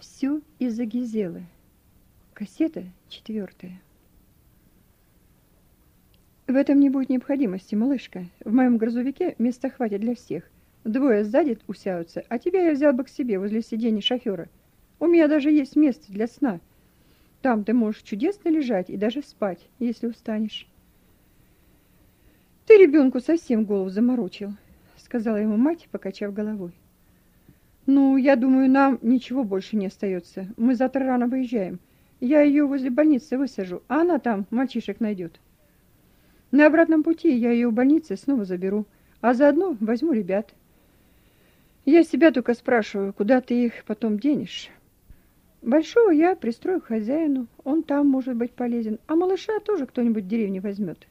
Все из-за Гизелы. Кассета четвертая. В этом не будет необходимости, малышка. В моем грузовике места хватит для всех. Двое сзади усяются, а тебя я взял бы к себе возле сиденья шофера. У меня даже есть место для сна. Там ты можешь чудесно лежать и даже спать, если устанешь. Ты ребенку совсем голову заморочил, сказала ему мать, покачав головой. Ну, я думаю, нам ничего больше не остается. Мы завтра рано выезжаем. Я ее возле больницы высажу, а она там мальчишек найдет. На обратном пути я ее в больнице снова заберу, а заодно возьму ребят. Я себя только спрашиваю, куда ты их потом денешь? Большого я пристрою к хозяину, он там может быть полезен, а малыша тоже кто-нибудь в деревне возьмет.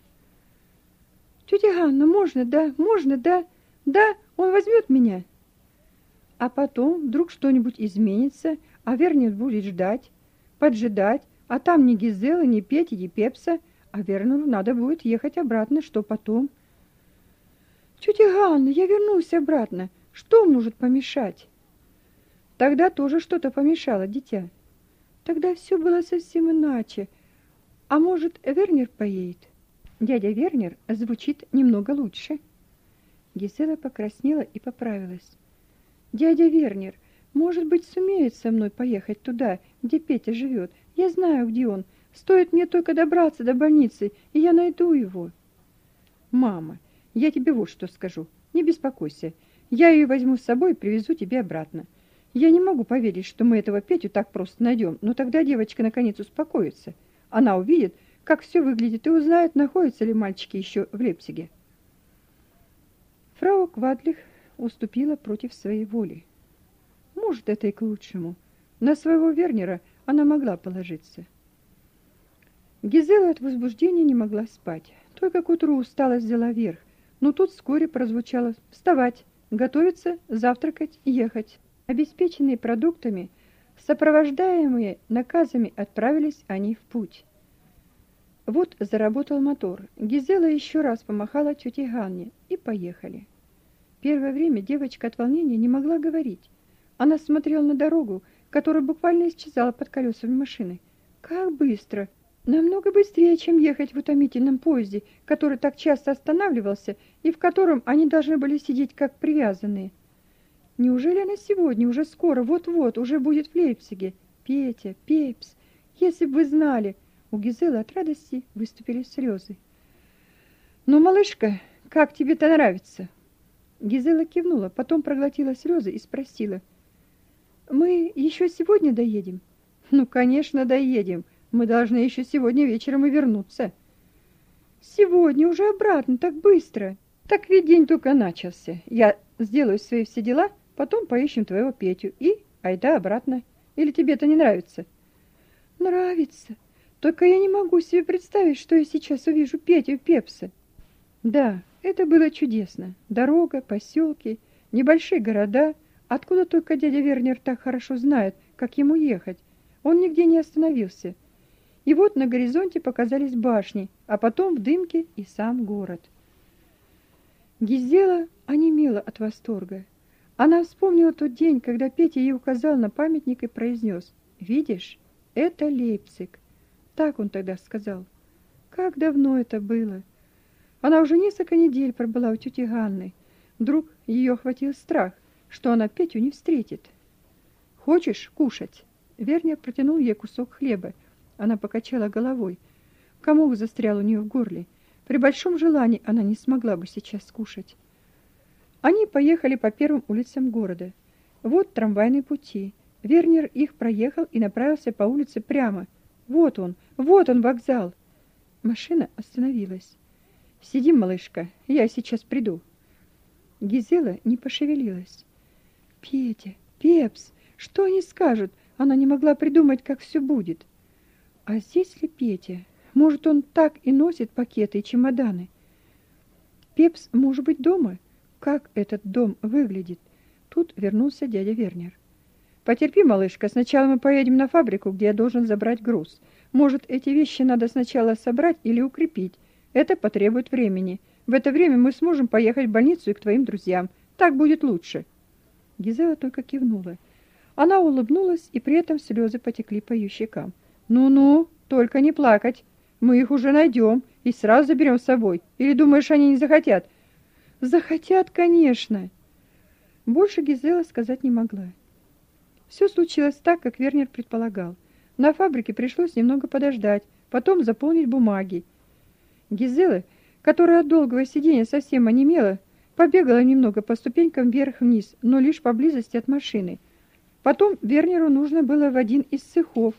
Тетя Ганна, можно, да, можно, да, да, он возьмет меня. А потом вдруг что-нибудь изменится, а Вернер будет ждать, поджидать, а там ни Гизела, ни Пети, ни Пепса — а Вернеру надо будет ехать обратно, что потом? Тетя Ганна, я вернусь обратно. Что может помешать? Тогда тоже что-то помешало, дитя. Тогда все было совсем иначе. А может, Вернер поедет? Дядя Вернер звучит немного лучше. Гисела покраснела и поправилась. Дядя Вернер, может быть, сумеет со мной поехать туда, где Петя живет. Я знаю, где он. Стоит мне только добраться до больницы, и я найду его. Мама, я тебе вот что скажу. Не беспокойся. Я ее возьму с собой и привезу тебе обратно. Я не могу поверить, что мы этого Петю так просто найдем, но тогда девочка наконец успокоится. Она увидит, как все выглядит, и узнает, находятся ли мальчики еще в Лепсиге. Фрау Квадлих уступила против своей воли. Может, это и к лучшему. На своего Вернера она могла положиться. Гизела от возбуждения не могла спать. Только к утру усталость взяла верх. Но тут вскоре прозвучало «Вставать, готовиться, завтракать, ехать». Обеспеченные продуктами, сопровождаемые наказами, отправились они в путь. Вот заработал мотор. Гизела еще раз помахала тете Ганне и поехали. Первое время девочка от волнения не могла говорить. Она смотрела на дорогу, которая буквально исчезала под колесами машины. Как быстро! Намного быстрее, чем ехать в утомительном поезде, который так часто останавливался и в котором они должны были сидеть как привязанные. Неужели она сегодня, уже скоро, вот-вот, уже будет в Лейпциге? Петя, Пепс, если бы вы знали. У Гизелы от радости выступили слезы. Ну, малышка, как тебе-то нравится? Гизела кивнула, потом проглотила слезы и спросила: "Мы еще сегодня доедем?" "Ну, конечно, доедем. Мы должны еще сегодня вечером и вернуться. Сегодня уже обратно, так быстро. Так ведь день только начался. Я сделаю свои все дела, потом поищем твоего Петю и айда обратно. Или тебе это не нравится? Нравится. Только я не могу себе представить, что я сейчас увижу Петю Пепса. Да, это было чудесно. Дорога, поселки, небольшие города, откуда только дядя Вернер так хорошо знает, как ему ехать. Он нигде не остановился. И вот на горизонте показались башни, а потом в дымке и сам город. Гизела онемела от восторга. Она вспомнила тот день, когда Петя ей указал на памятник и произнес «Видишь, это Лейпциг». Так он тогда сказал. Как давно это было? Она уже несколько недель пробыла у тети Ганны. Вдруг ее охватил страх, что она Петю не встретит. «Хочешь кушать?» Верня протянул ей кусок хлеба, она покачала головой. Комок застрял у нее в горле. При большом желании она не смогла бы сейчас скушать. Они поехали по первым улицам города. Вот трамвайные пути. Вернер их проехал и направился по улице прямо. Вот он, вот он вокзал. Машина остановилась. Сиди, малышка, я сейчас приду. Гизела не пошевелилась. Петя, Пепс, что они скажут? Она не могла придумать, как все будет. А здесь ли Петя? Может, он так и носит пакеты и чемоданы? Пепс может быть дома? Как этот дом выглядит? Тут вернулся дядя Вернер. Потерпи, малышка, сначала мы поедем на фабрику, где я должен забрать груз. Может, эти вещи надо сначала собрать или укрепить. Это потребует времени. В это время мы сможем поехать в больницу и к твоим друзьям. Так будет лучше. Гизела только кивнула. Она улыбнулась, и при этом слезы потекли по ее щекам. «Ну-ну, только не плакать. Мы их уже найдем и сразу заберем с собой. Или думаешь, они не захотят?» «Захотят, конечно!» Больше Гизела сказать не могла. Все случилось так, как Вернер предполагал. На фабрике пришлось немного подождать, потом заполнить бумаги. Гизела, которая от долгого сидения совсем онемела, побегала немного по ступенькам вверх-вниз, но лишь поблизости от машины. Потом Вернеру нужно было в один из цехов,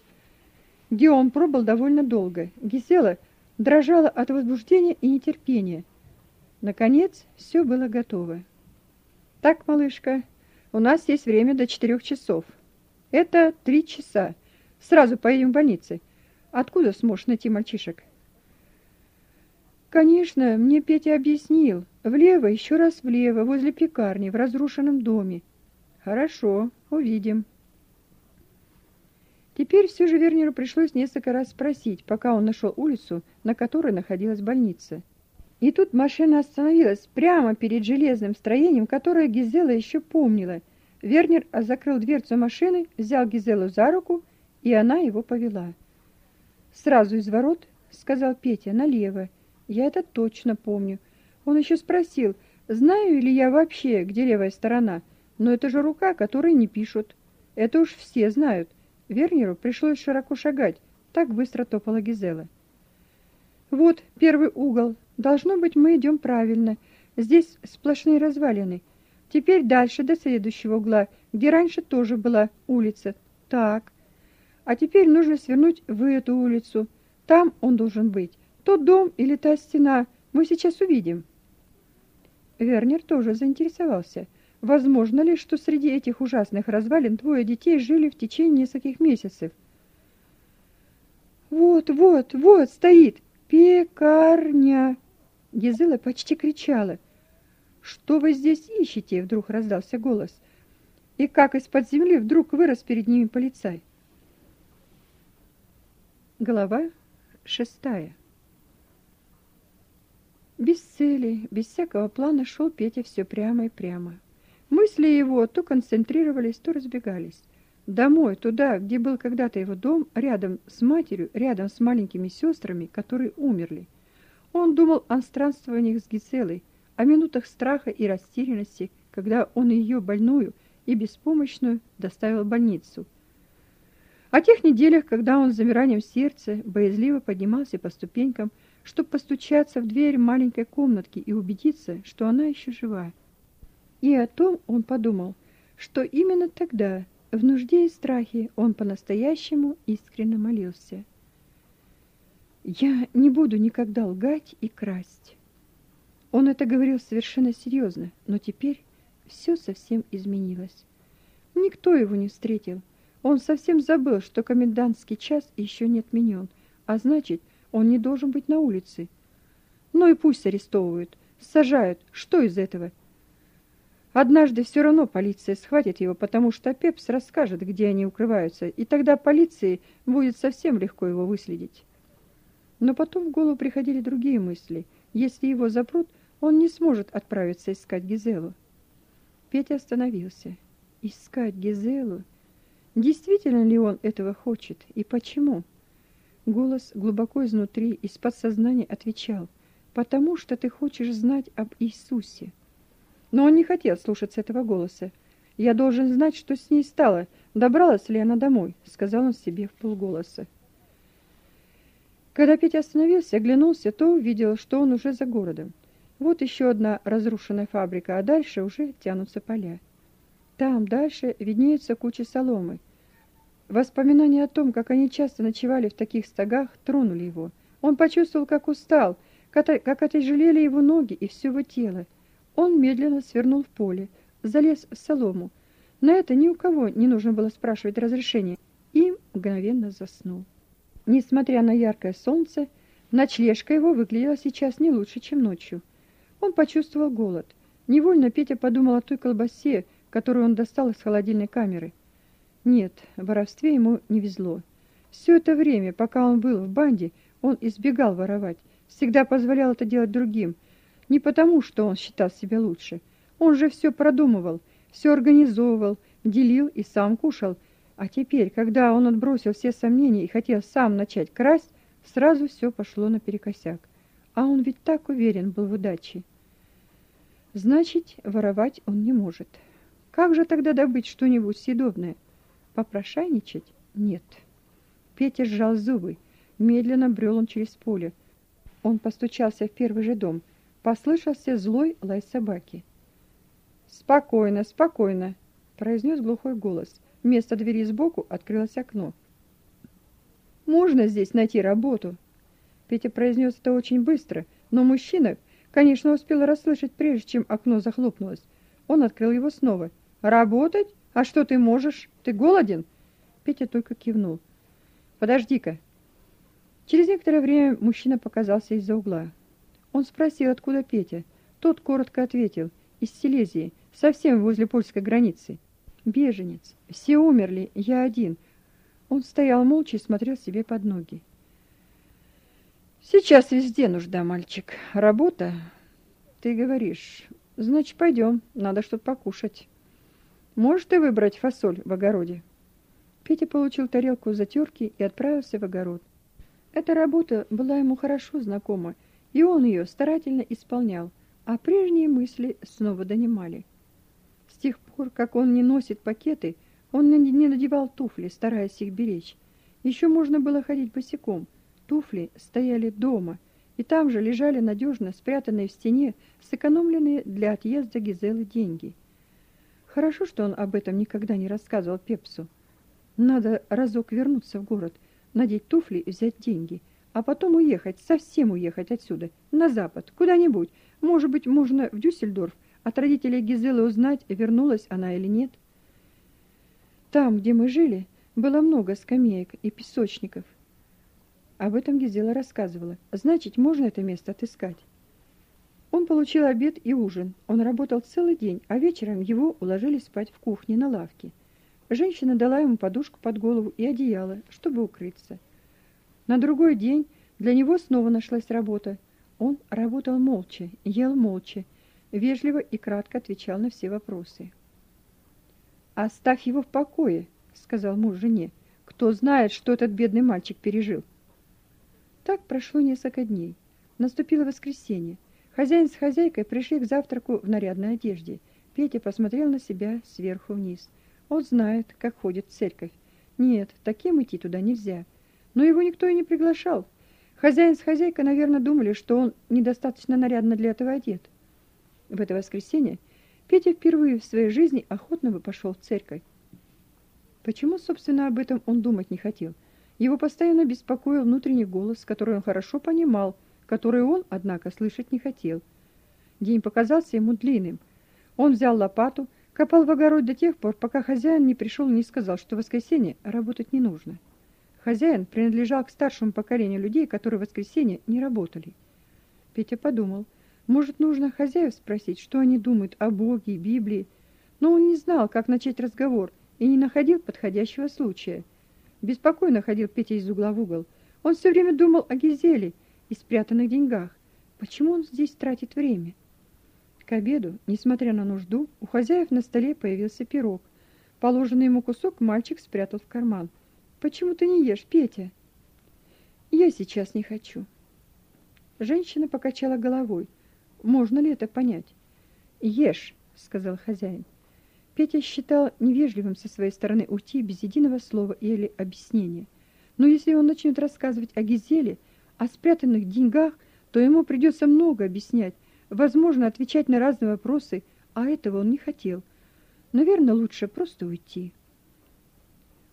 где он пробыл довольно долго. Гизела дрожала от возбуждения и нетерпения. Наконец, все было готово. «Так, малышка, у нас есть время до четырех часов. Это три часа. Сразу поедем в больницу. Откуда сможешь найти мальчишек?» «Конечно, мне Петя объяснил. Влево, еще раз влево, возле пекарни, в разрушенном доме». «Хорошо, увидим». Теперь все же Вернеру пришлось несколько раз спросить, пока он нашел улицу, на которой находилась больница. И тут машина остановилась прямо перед железным строением, которое Гизела еще помнила. Вернер закрыл дверцу машины, взял Гизелу за руку, и она его повела. «Сразу из ворот», — сказал Петя, — «налево. Я это точно помню». Он еще спросил, знаю ли я вообще, где левая сторона. Но это же рука, которой не пишут. Это уж все знают. Вернеру пришлось широко шагать, так быстро топала Гизела. Вот первый угол. Должно быть, мы идем правильно. Здесь сплошные развалины. Теперь дальше до следующего угла, где раньше тоже была улица. Так. А теперь нужно свернуть в эту улицу. Там он должен быть. Тот дом или та стена. Мы сейчас увидим. Вернер тоже заинтересовался. Возможно ли, что среди этих ужасных развалин двое детей жили в течение нескольких месяцев? Вот, вот, вот стоит пекарня. Гизела почти кричала. Что вы здесь ищете? Вдруг раздался голос. И как из-под земли вдруг вырос перед ними полицай. Глава шестая. Без цели, без всякого плана шел Петя все прямо и прямо. Мысли его то концентрировались, то разбегались. Домой, туда, где был когда-то его дом, рядом с матерью, рядом с маленькими сестрами, которые умерли. Он думал о странствованиях с Гиселой, о минутах страха и растерянности, когда он ее больную и беспомощную доставил в больницу. О тех неделях, когда он с замиранием сердца боязливо поднимался по ступенькам, чтобы постучаться в дверь маленькой комнатки и убедиться, что она еще жива. И о том он подумал, что именно тогда, в нужде и страхе, он по-настоящему искренне молился. «Я не буду никогда лгать и красть». Он это говорил совершенно серьезно, но теперь все совсем изменилось. Никто его не встретил. Он совсем забыл, что комендантский час еще не отменен, а значит, он не должен быть на улице. Ну и пусть арестовывают, сажают, что из этого – Однажды все равно полиция схватит его, потому что Пепс расскажет, где они укрываются, и тогда полиции будет совсем легко его выследить. Но потом в голову приходили другие мысли. Если его запрут, он не сможет отправиться искать Гизелу. Петя остановился. Искать Гизелу? Действительно ли он этого хочет и почему? Голос глубоко изнутри, из подсознания отвечал: "Потому что ты хочешь знать об Иисусе". Но он не хотел слушаться этого голоса. «Я должен знать, что с ней стало. Добралась ли она домой?» — сказал он себе в полголоса. Когда Петя остановился, оглянулся, то увидел, что он уже за городом. Вот еще одна разрушенная фабрика, а дальше уже тянутся поля. Там дальше виднеются кучи соломы. Воспоминания о том, как они часто ночевали в таких стогах, тронули его. Он почувствовал, как устал, как отяжелели его ноги и все его тело. Он медленно свернул в поле, залез в солому. На это ни у кого не нужно было спрашивать разрешения, и мгновенно заснул. Несмотря на яркое солнце, ночлежка его выглядела сейчас не лучше, чем ночью. Он почувствовал голод. Невольно Петя подумал о той колбасе, которую он достал из холодильной камеры. Нет, в воровстве ему не везло. Все это время, пока он был в банде, он избегал воровать, всегда позволял это делать другим, не потому, что он считал себя лучше. Он же все продумывал, все организовывал, делил и сам кушал, а теперь, когда он отбросил все сомнения и хотел сам начать красть, сразу все пошло наперекосяк. А он ведь так уверен был в удаче. Значит, воровать он не может. Как же тогда добыть что-нибудь съедобное? Попрошайничать? Нет. Петя сжал зубы. Медленно брел он через поле. Он постучался в первый же дом. Послышался злой лай собаки. «Спокойно, спокойно!» — произнес глухой голос. Вместо двери сбоку открылось окно. «Можно здесь найти работу?» Петя произнес это очень быстро, но мужчина, конечно, успел расслышать, прежде чем окно захлопнулось. Он открыл его снова. «Работать? А что ты можешь? Ты голоден?» Петя только кивнул. «Подожди-ка». Через некоторое время мужчина показался из-за угла. Он спросил, откуда Петя. Тот коротко ответил. «Из Силезии, совсем возле польской границы. Беженец. Все умерли, я один». Он стоял молча и смотрел себе под ноги. Сейчас везде нужда, мальчик. Работа, ты говоришь. Значит, пойдем, надо что-то покушать. Можешь ты выбрать фасоль в огороде? Петя получил тарелку затерки и отправился в огород. Эта работа была ему хорошо знакома, и он ее старательно исполнял, а прежние мысли снова донимали. С тех пор, как он не носит пакеты, он не надевал туфли, стараясь их беречь. Еще можно было ходить босиком, Туфли стояли дома, и там же лежали надежно спрятанные в стене сэкономленные для отъезда Гизелы деньги. Хорошо, что он об этом никогда не рассказывал Пепсу. Надо разок вернуться в город, надеть туфли и взять деньги, а потом уехать, совсем уехать отсюда, на запад, куда-нибудь. Может быть, можно в Дюссельдорф от родителей Гизелы узнать, вернулась она или нет. Там, где мы жили, было много скамеек и песочников. Об этом Гизела рассказывала. Значит, можно это место отыскать. Он получил обед и ужин. Он работал целый день, а вечером его уложили спать в кухне на лавке. Женщина дала ему подушку под голову и одеяло, чтобы укрыться. На другой день для него снова нашлась работа. Он работал молча, ел молча, вежливо и кратко отвечал на все вопросы. «Оставь его в покое», — сказал муж жене. «Кто знает, что этот бедный мальчик пережил». Так прошло несколько дней. Наступило воскресенье. Хозяин с хозяйкой пришли к завтраку в нарядной одежде. Петя посмотрел на себя сверху вниз. Он знает, как ходит в церковь. Нет, таким идти туда нельзя. Но его никто и не приглашал. Хозяин с хозяйкой, наверное, думали, что он недостаточно нарядно для этого одет. В это воскресенье Петя впервые в своей жизни охотно бы пошел в церковь. Почему, собственно, об этом он думать не хотел? Его постоянно беспокоил внутренний голос, который он хорошо понимал, который он, однако, слышать не хотел. День показался ему длинным. Он взял лопату, копал в огород до тех пор, пока хозяин не пришел и не сказал, что в воскресенье работать не нужно. Хозяин принадлежал к старшему поколению людей, которые в воскресенье не работали. Петя подумал, может, нужно хозяев спросить, что они думают о Боге и Библии, но он не знал, как начать разговор и не находил подходящего случая – Беспокойно ходил Петя из угла в угол. Он все время думал о Гизеле и спрятанных деньгах. Почему он здесь тратит время? К обеду, несмотря на нужду, у хозяев на столе появился пирог. Положенный ему кусок мальчик спрятал в карман. «Почему ты не ешь, Петя?» «Я сейчас не хочу». Женщина покачала головой. «Можно ли это понять?» «Ешь», — сказал хозяин. Петя считал невежливым со своей стороны уйти без единого слова или объяснения. Но если он начнет рассказывать о Гизеле, о спрятанных деньгах, то ему придется много объяснять, возможно, отвечать на разные вопросы, а этого он не хотел. Наверное, лучше просто уйти.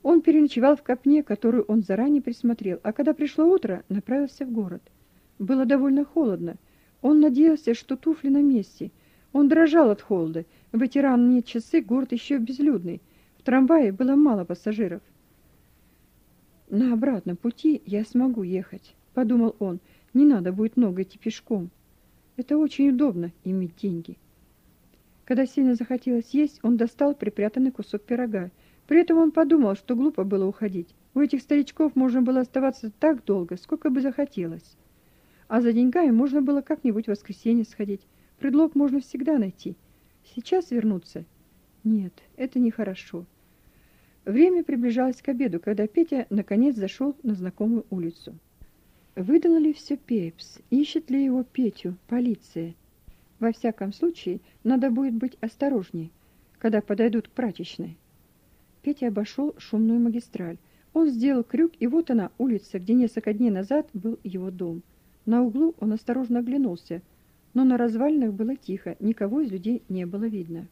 Он переночевал в копне, которую он заранее присмотрел, а когда пришло утро, направился в город. Было довольно холодно. Он надеялся, что туфли на месте – он дрожал от холода. В эти ранние часы город еще безлюдный. В трамвае было мало пассажиров. На обратном пути я смогу ехать, подумал он. Не надо будет много идти пешком. Это очень удобно иметь деньги. Когда сильно захотелось есть, он достал припрятанный кусок пирога. При этом он подумал, что глупо было уходить. У этих старичков можно было оставаться так долго, сколько бы захотелось. А за деньгами можно было как-нибудь в воскресенье сходить. Предлог можно всегда найти. Сейчас вернуться Нет, это нехорошо. Время приближалось к обеду, когда Петя наконец зашел на знакомую улицу. Выдало ли все Пепс? Ищет ли его Петю полиция? Во всяком случае, надо будет быть осторожней, когда подойдут к прачечной. Петя обошел шумную магистраль. Он сделал крюк, и вот она, улица, где несколько дней назад был его дом. На углу он осторожно оглянулся, но на развалинах было тихо, никого из людей не было видно.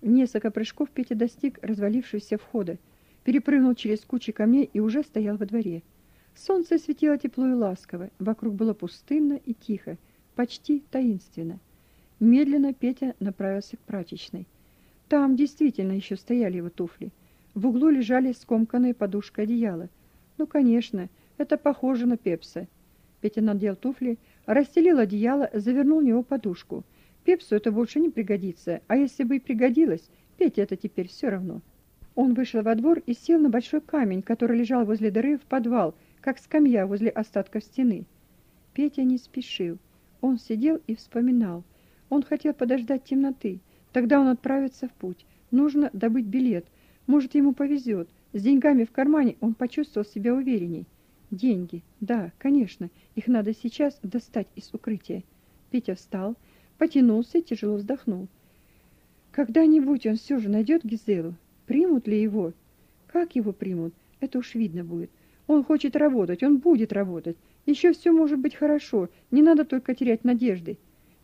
В несколько прыжков Петя достиг развалившегося входа, перепрыгнул через кучи камней и уже стоял во дворе. Солнце светило тепло и ласково, вокруг было пустынно и тихо, почти таинственно. Медленно Петя направился к прачечной. Там действительно еще стояли его туфли. В углу лежали скомканные подушка одеяла. Ну, конечно, это похоже на Пепса. Петя надел туфли, расстелил одеяло, завернул в него подушку. Пепсу это больше не пригодится, а если бы и пригодилось, Пете это теперь все равно. Он вышел во двор и сел на большой камень, который лежал возле дыры в подвал, как скамья возле остатков стены. Петя не спешил. Он сидел и вспоминал. Он хотел подождать темноты. Тогда он отправится в путь. Нужно добыть билет. Может, ему повезет. С деньгами в кармане он почувствовал себя уверенней. Деньги. Да, конечно, их надо сейчас достать из укрытия. Петя встал, потянулся и тяжело вздохнул. Когда-нибудь он все же найдет Гизелу. Примут ли его? Как его примут? Это уж видно будет. Он хочет работать, он будет работать. Еще все может быть хорошо, не надо только терять надежды.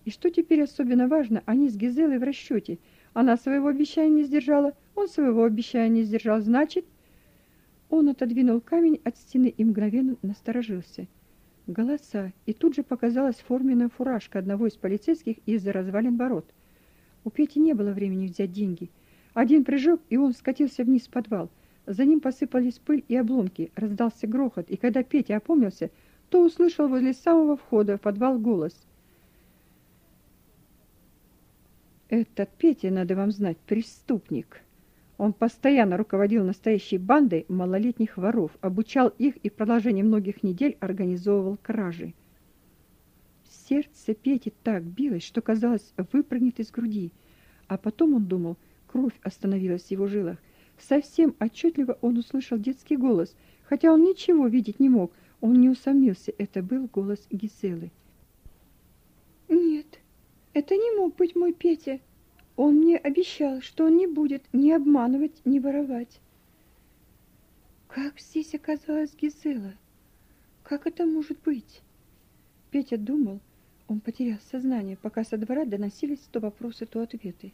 И что теперь особенно важно, они с Гизелой в расчете. Она своего обещания не сдержала, он своего обещания не сдержал, значит... Он отодвинул камень от стены и мгновенно насторожился. Голоса, и тут же показалась форменная фуражка одного из полицейских из-за развалин ворот. У Пети не было времени взять деньги. Один прыжок, и он скатился вниз в подвал. За ним посыпались пыль и обломки, раздался грохот, и когда Петя опомнился, то услышал возле самого входа в подвал голос. «Этот Петя, надо вам знать, преступник». Он постоянно руководил настоящей бандой малолетних воров, обучал их и в продолжении многих недель организовывал кражи. Сердце Пети так билось, что казалось, выпрыгнет из груди. А потом он думал, кровь остановилась в его жилах. Совсем отчетливо он услышал детский голос, хотя он ничего видеть не мог. Он не усомнился, это был голос Гиселы. Нет, это не мог быть мой Петя. Он мне обещал, что он не будет ни обманывать, ни воровать. Как здесь оказалась Гизела? Как это может быть? Петя думал, он потерял сознание, пока со двора доносились то вопросы, то ответы.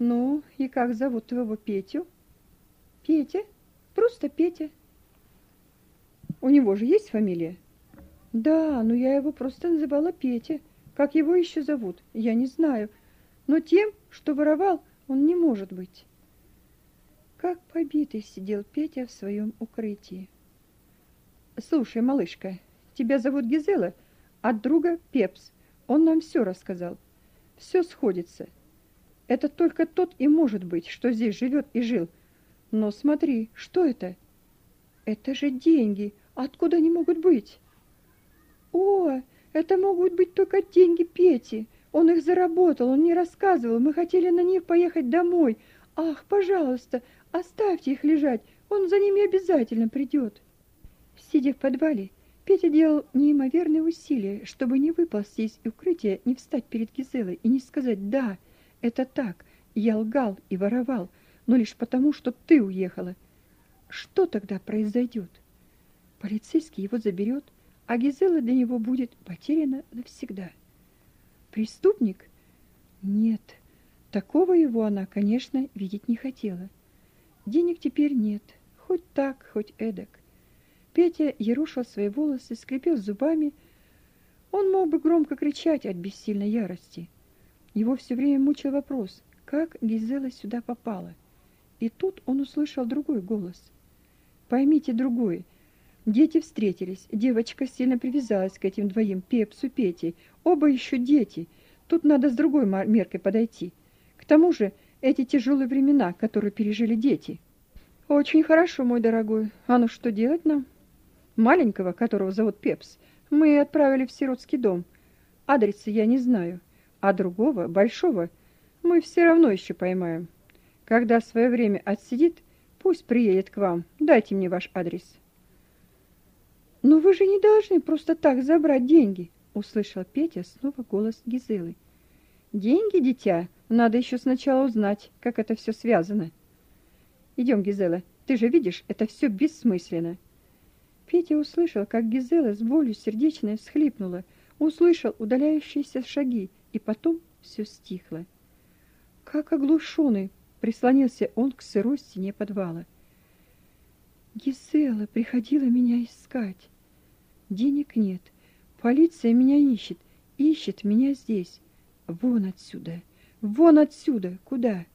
Ну, и как зовут твоего Петю? Петя? Просто Петя. У него же есть фамилия? Да, но я его просто называла Петя. Как его еще зовут? Я не знаю но тем, что воровал, он не может быть. Как побитый сидел Петя в своем укрытии. Слушай, малышка, тебя зовут Гизела, от друга Пепс. Он нам все рассказал. Все сходится. Это только тот и может быть, что здесь живет и жил. Но смотри, что это? Это же деньги. Откуда они могут быть? О, это могут быть только деньги Пети. Он их заработал, он не рассказывал. Мы хотели на них поехать домой. Ах, пожалуйста, оставьте их лежать. Он за ними обязательно придет. Сидя в подвале, Петя делал неимоверные усилия, чтобы не выползти из укрытия, не встать перед Гизелой и не сказать «да, это так, я лгал и воровал, но лишь потому, что ты уехала». Что тогда произойдет? Полицейский его заберет, а Гизела для него будет потеряна навсегда. Преступник? Нет, такого его она, конечно, видеть не хотела. Денег теперь нет, хоть так, хоть эдак. Петя ерушил свои волосы, скрипел зубами. Он мог бы громко кричать от бессильной ярости. Его все время мучил вопрос, как Гизела сюда попала. И тут он услышал другой голос. Поймите другой. Дети встретились. Девочка сильно привязалась к этим двоим, Пепсу, Пете. Оба еще дети. Тут надо с другой меркой подойти. К тому же, эти тяжелые времена, которые пережили дети. Очень хорошо, мой дорогой. А ну что делать нам? Маленького, которого зовут Пепс, мы отправили в сиротский дом. Адреса я не знаю. А другого, большого, Мы все равно еще поймаем. Когда свое время отсидит, пусть приедет к вам. Дайте мне ваш адрес. Но вы же не должны просто так забрать деньги, услышал Петя снова голос Гизелы. Деньги, дитя, надо еще сначала узнать, как это все связано. Идем, Гизела, ты же видишь, это все бессмысленно. Петя услышал, как Гизела с болью сердечной всхлипнула, услышал удаляющиеся шаги, и потом все стихло. Как оглушенный прислонился он к сырой стене подвала. Гизела приходила меня искать. Денег нет. Полиция меня ищет, ищет меня здесь. Вон отсюда. Вон отсюда. Куда?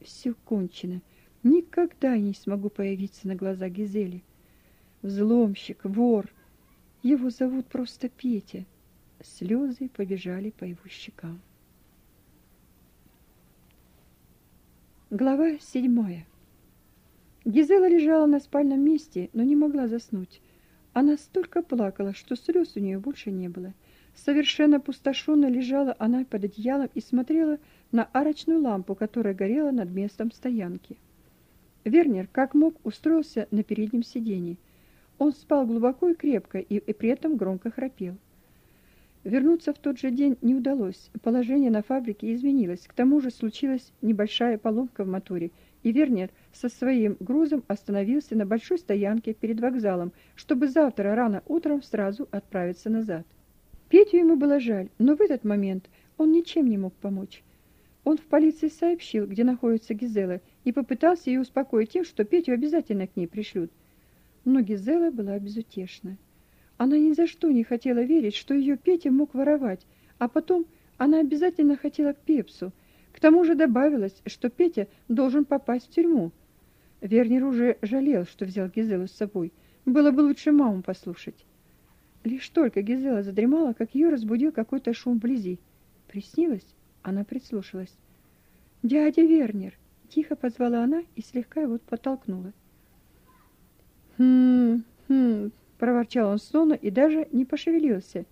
Все кончено. Никогда не смогу появиться на глаза Гизели. Взломщик, вор. Его зовут просто Петя. Слезы побежали по его щекам. Глава седьмая. Гизела лежала на спальном месте, но не могла заснуть. Она столько плакала, что слез у нее больше не было. Совершенно опустошенно лежала она под одеялом и смотрела на арочную лампу, которая горела над местом стоянки. Вернер, как мог, устроился на переднем сиденье. Он спал глубоко и крепко и, и при этом громко храпел. Вернуться в тот же день не удалось. Положение на фабрике изменилось. К тому же случилась небольшая поломка в моторе, и Вернер со своим грузом остановился на большой стоянке перед вокзалом, чтобы завтра рано утром сразу отправиться назад. Петю ему было жаль, но в этот момент он ничем не мог помочь. Он в полиции сообщил, где находится Гизела, и попытался ее успокоить тем, что Петю обязательно к ней пришлют. Но Гизела была безутешна. Она ни за что не хотела верить, что ее Петя мог воровать, а потом она обязательно хотела к Пепсу. К тому же добавилось, что Петя должен попасть в тюрьму. Вернер уже жалел, что взял Гизелу с собой. Было бы лучше маму послушать. Лишь только Гизела задремала, как ее разбудил какой-то шум вблизи. Приснилось? Она прислушалась. «Дядя Вернер!» — тихо позвала она и слегка его подтолкнула. «Хм, хм!» — проворчал он сонно и даже не пошевелился.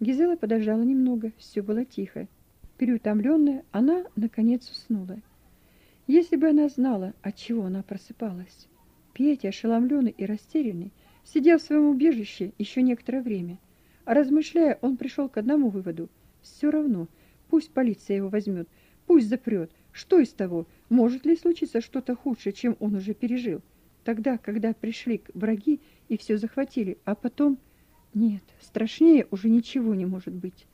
Гизела подождала немного, все было тихо. Переутомленная, она, наконец, уснула. Если бы она знала, от чего она просыпалась. Петя, ошеломленный и растерянный, Сидя в своем убежище еще некоторое время, а размышляя, он пришел к одному выводу: все равно, пусть полиция его возьмет, пусть запрет. Что из того? Может ли случиться что-то худшее, чем он уже пережил? Тогда, когда пришли враги и все захватили, а потом нет, страшнее уже ничего не может быть.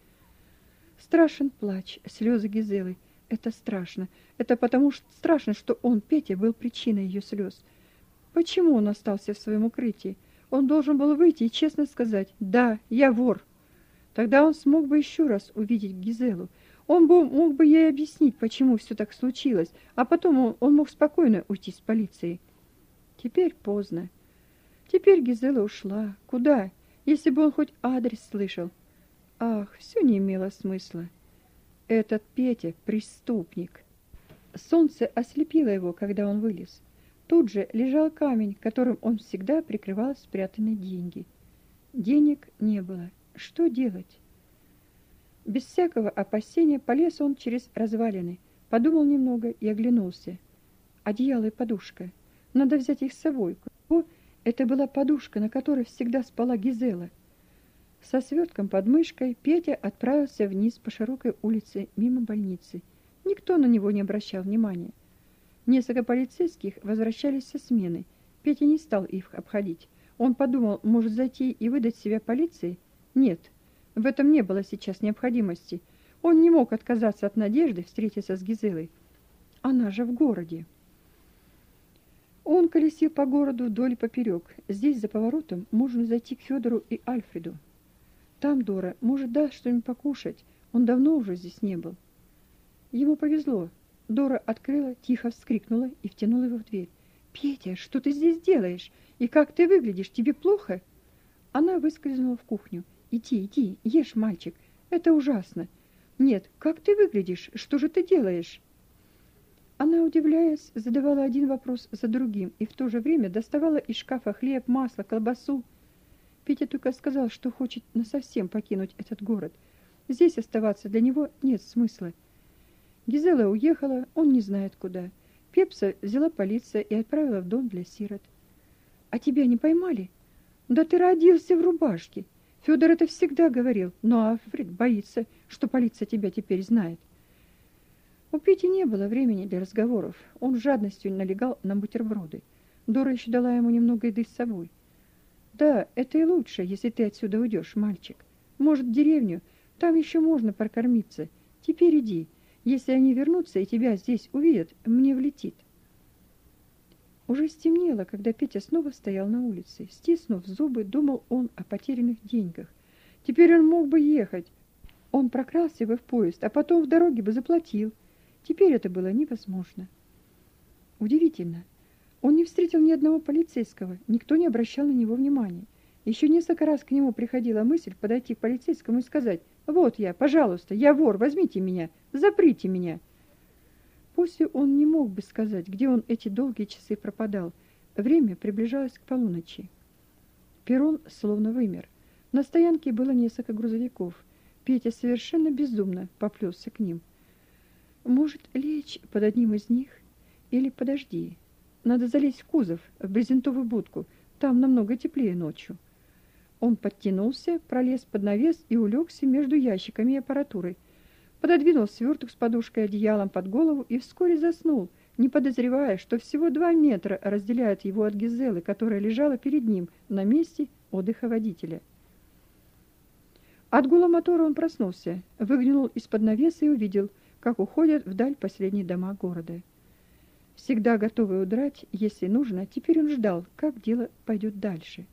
Страшен плач, слезы Гизелы. Это страшно. Это потому что страшно, что он, Петя, был причиной ее слез. Почему он остался в своем укрытии? Он должен был выйти и честно сказать «Да, я вор». Тогда он смог бы еще раз увидеть Гизелу. Он бы, мог бы ей объяснить, почему все так случилось, а потом он, он мог спокойно уйти с полицией. Теперь поздно. Теперь Гизела ушла. Куда? Если бы он хоть адрес слышал. Ах, все не имело смысла. Этот Петя — преступник. Солнце ослепило его, когда он вылез. Тут же лежал камень, которым он всегда прикрывал спрятанные деньги. Денег не было. Что делать? Без всякого опасения полез он через развалины, подумал немного и оглянулся. Одеяло и подушка. Надо взять их с собой. О, это была подушка, на которой всегда спала Гизела. Со свертком под мышкой Петя отправился вниз по широкой улице мимо больницы. Никто на него не обращал внимания. Несколько полицейских возвращались со смены. Петя не стал их обходить. Он подумал, может зайти и выдать себя полиции? Нет, в этом не было сейчас необходимости. Он не мог отказаться от надежды встретиться с Гизелой. Она же в городе. Он колесил по городу вдоль и поперек. Здесь, за поворотом, можно зайти к Федору и Альфреду. Там Дора может даст что-нибудь покушать. Он давно уже здесь не был. Ему повезло. Дора открыла, тихо вскрикнула и втянула его в дверь. «Петя, что ты здесь делаешь? И как ты выглядишь? Тебе плохо?» Она выскользнула в кухню. «Иди, иди, ешь, мальчик. Это ужасно. Нет, как ты выглядишь? Что же ты делаешь?» Она, удивляясь, задавала один вопрос за другим и в то же время доставала из шкафа хлеб, масло, колбасу. Петя только сказал, что хочет насовсем покинуть этот город. Здесь оставаться для него нет смысла. Гизела уехала, он не знает куда. Пепса взяла полиция и отправила в дом для сирот. А тебя не поймали? Да ты родился в рубашке. Федор это всегда говорил, но Альфред боится, что полиция тебя теперь знает. У Пети не было времени для разговоров. Он жадностью налегал на бутерброды. Дора еще дала ему немного еды с собой. Да, это и лучше, если ты отсюда уйдешь, мальчик. Может, в деревню, там еще можно прокормиться. Теперь иди. Если они вернутся и тебя здесь увидят, мне влетит. Уже стемнело, когда Петя снова стоял на улице. Стиснув зубы, думал он о потерянных деньгах. Теперь он мог бы ехать. Он прокрался бы в поезд, а потом в дороге бы заплатил. Теперь это было невозможно. Удивительно. Он не встретил ни одного полицейского, никто не обращал на него внимания. Еще несколько раз к нему приходила мысль подойти к полицейскому и сказать «Вот я, пожалуйста, я вор, возьмите меня, заприте меня». После он не мог бы сказать, где он эти долгие часы пропадал. Время приближалось к полуночи. Перрон словно вымер. На стоянке было несколько грузовиков. Петя совершенно безумно поплелся к ним. Может, лечь под одним из них? Или подожди. Надо залезть в кузов, в брезентовую будку. Там намного теплее ночью. Он подтянулся, пролез под навес и улегся между ящиками и аппаратурой. Пододвинул сверток с подушкой и одеялом под голову и вскоре заснул, не подозревая, что всего два метра разделяют его от Гизелы, которая лежала перед ним на месте отдыха водителя. От гула мотора он проснулся, выглянул из-под навеса и увидел, как уходят вдаль последние дома города. Всегда готовый удрать, если нужно, теперь он ждал, как дело пойдет дальше.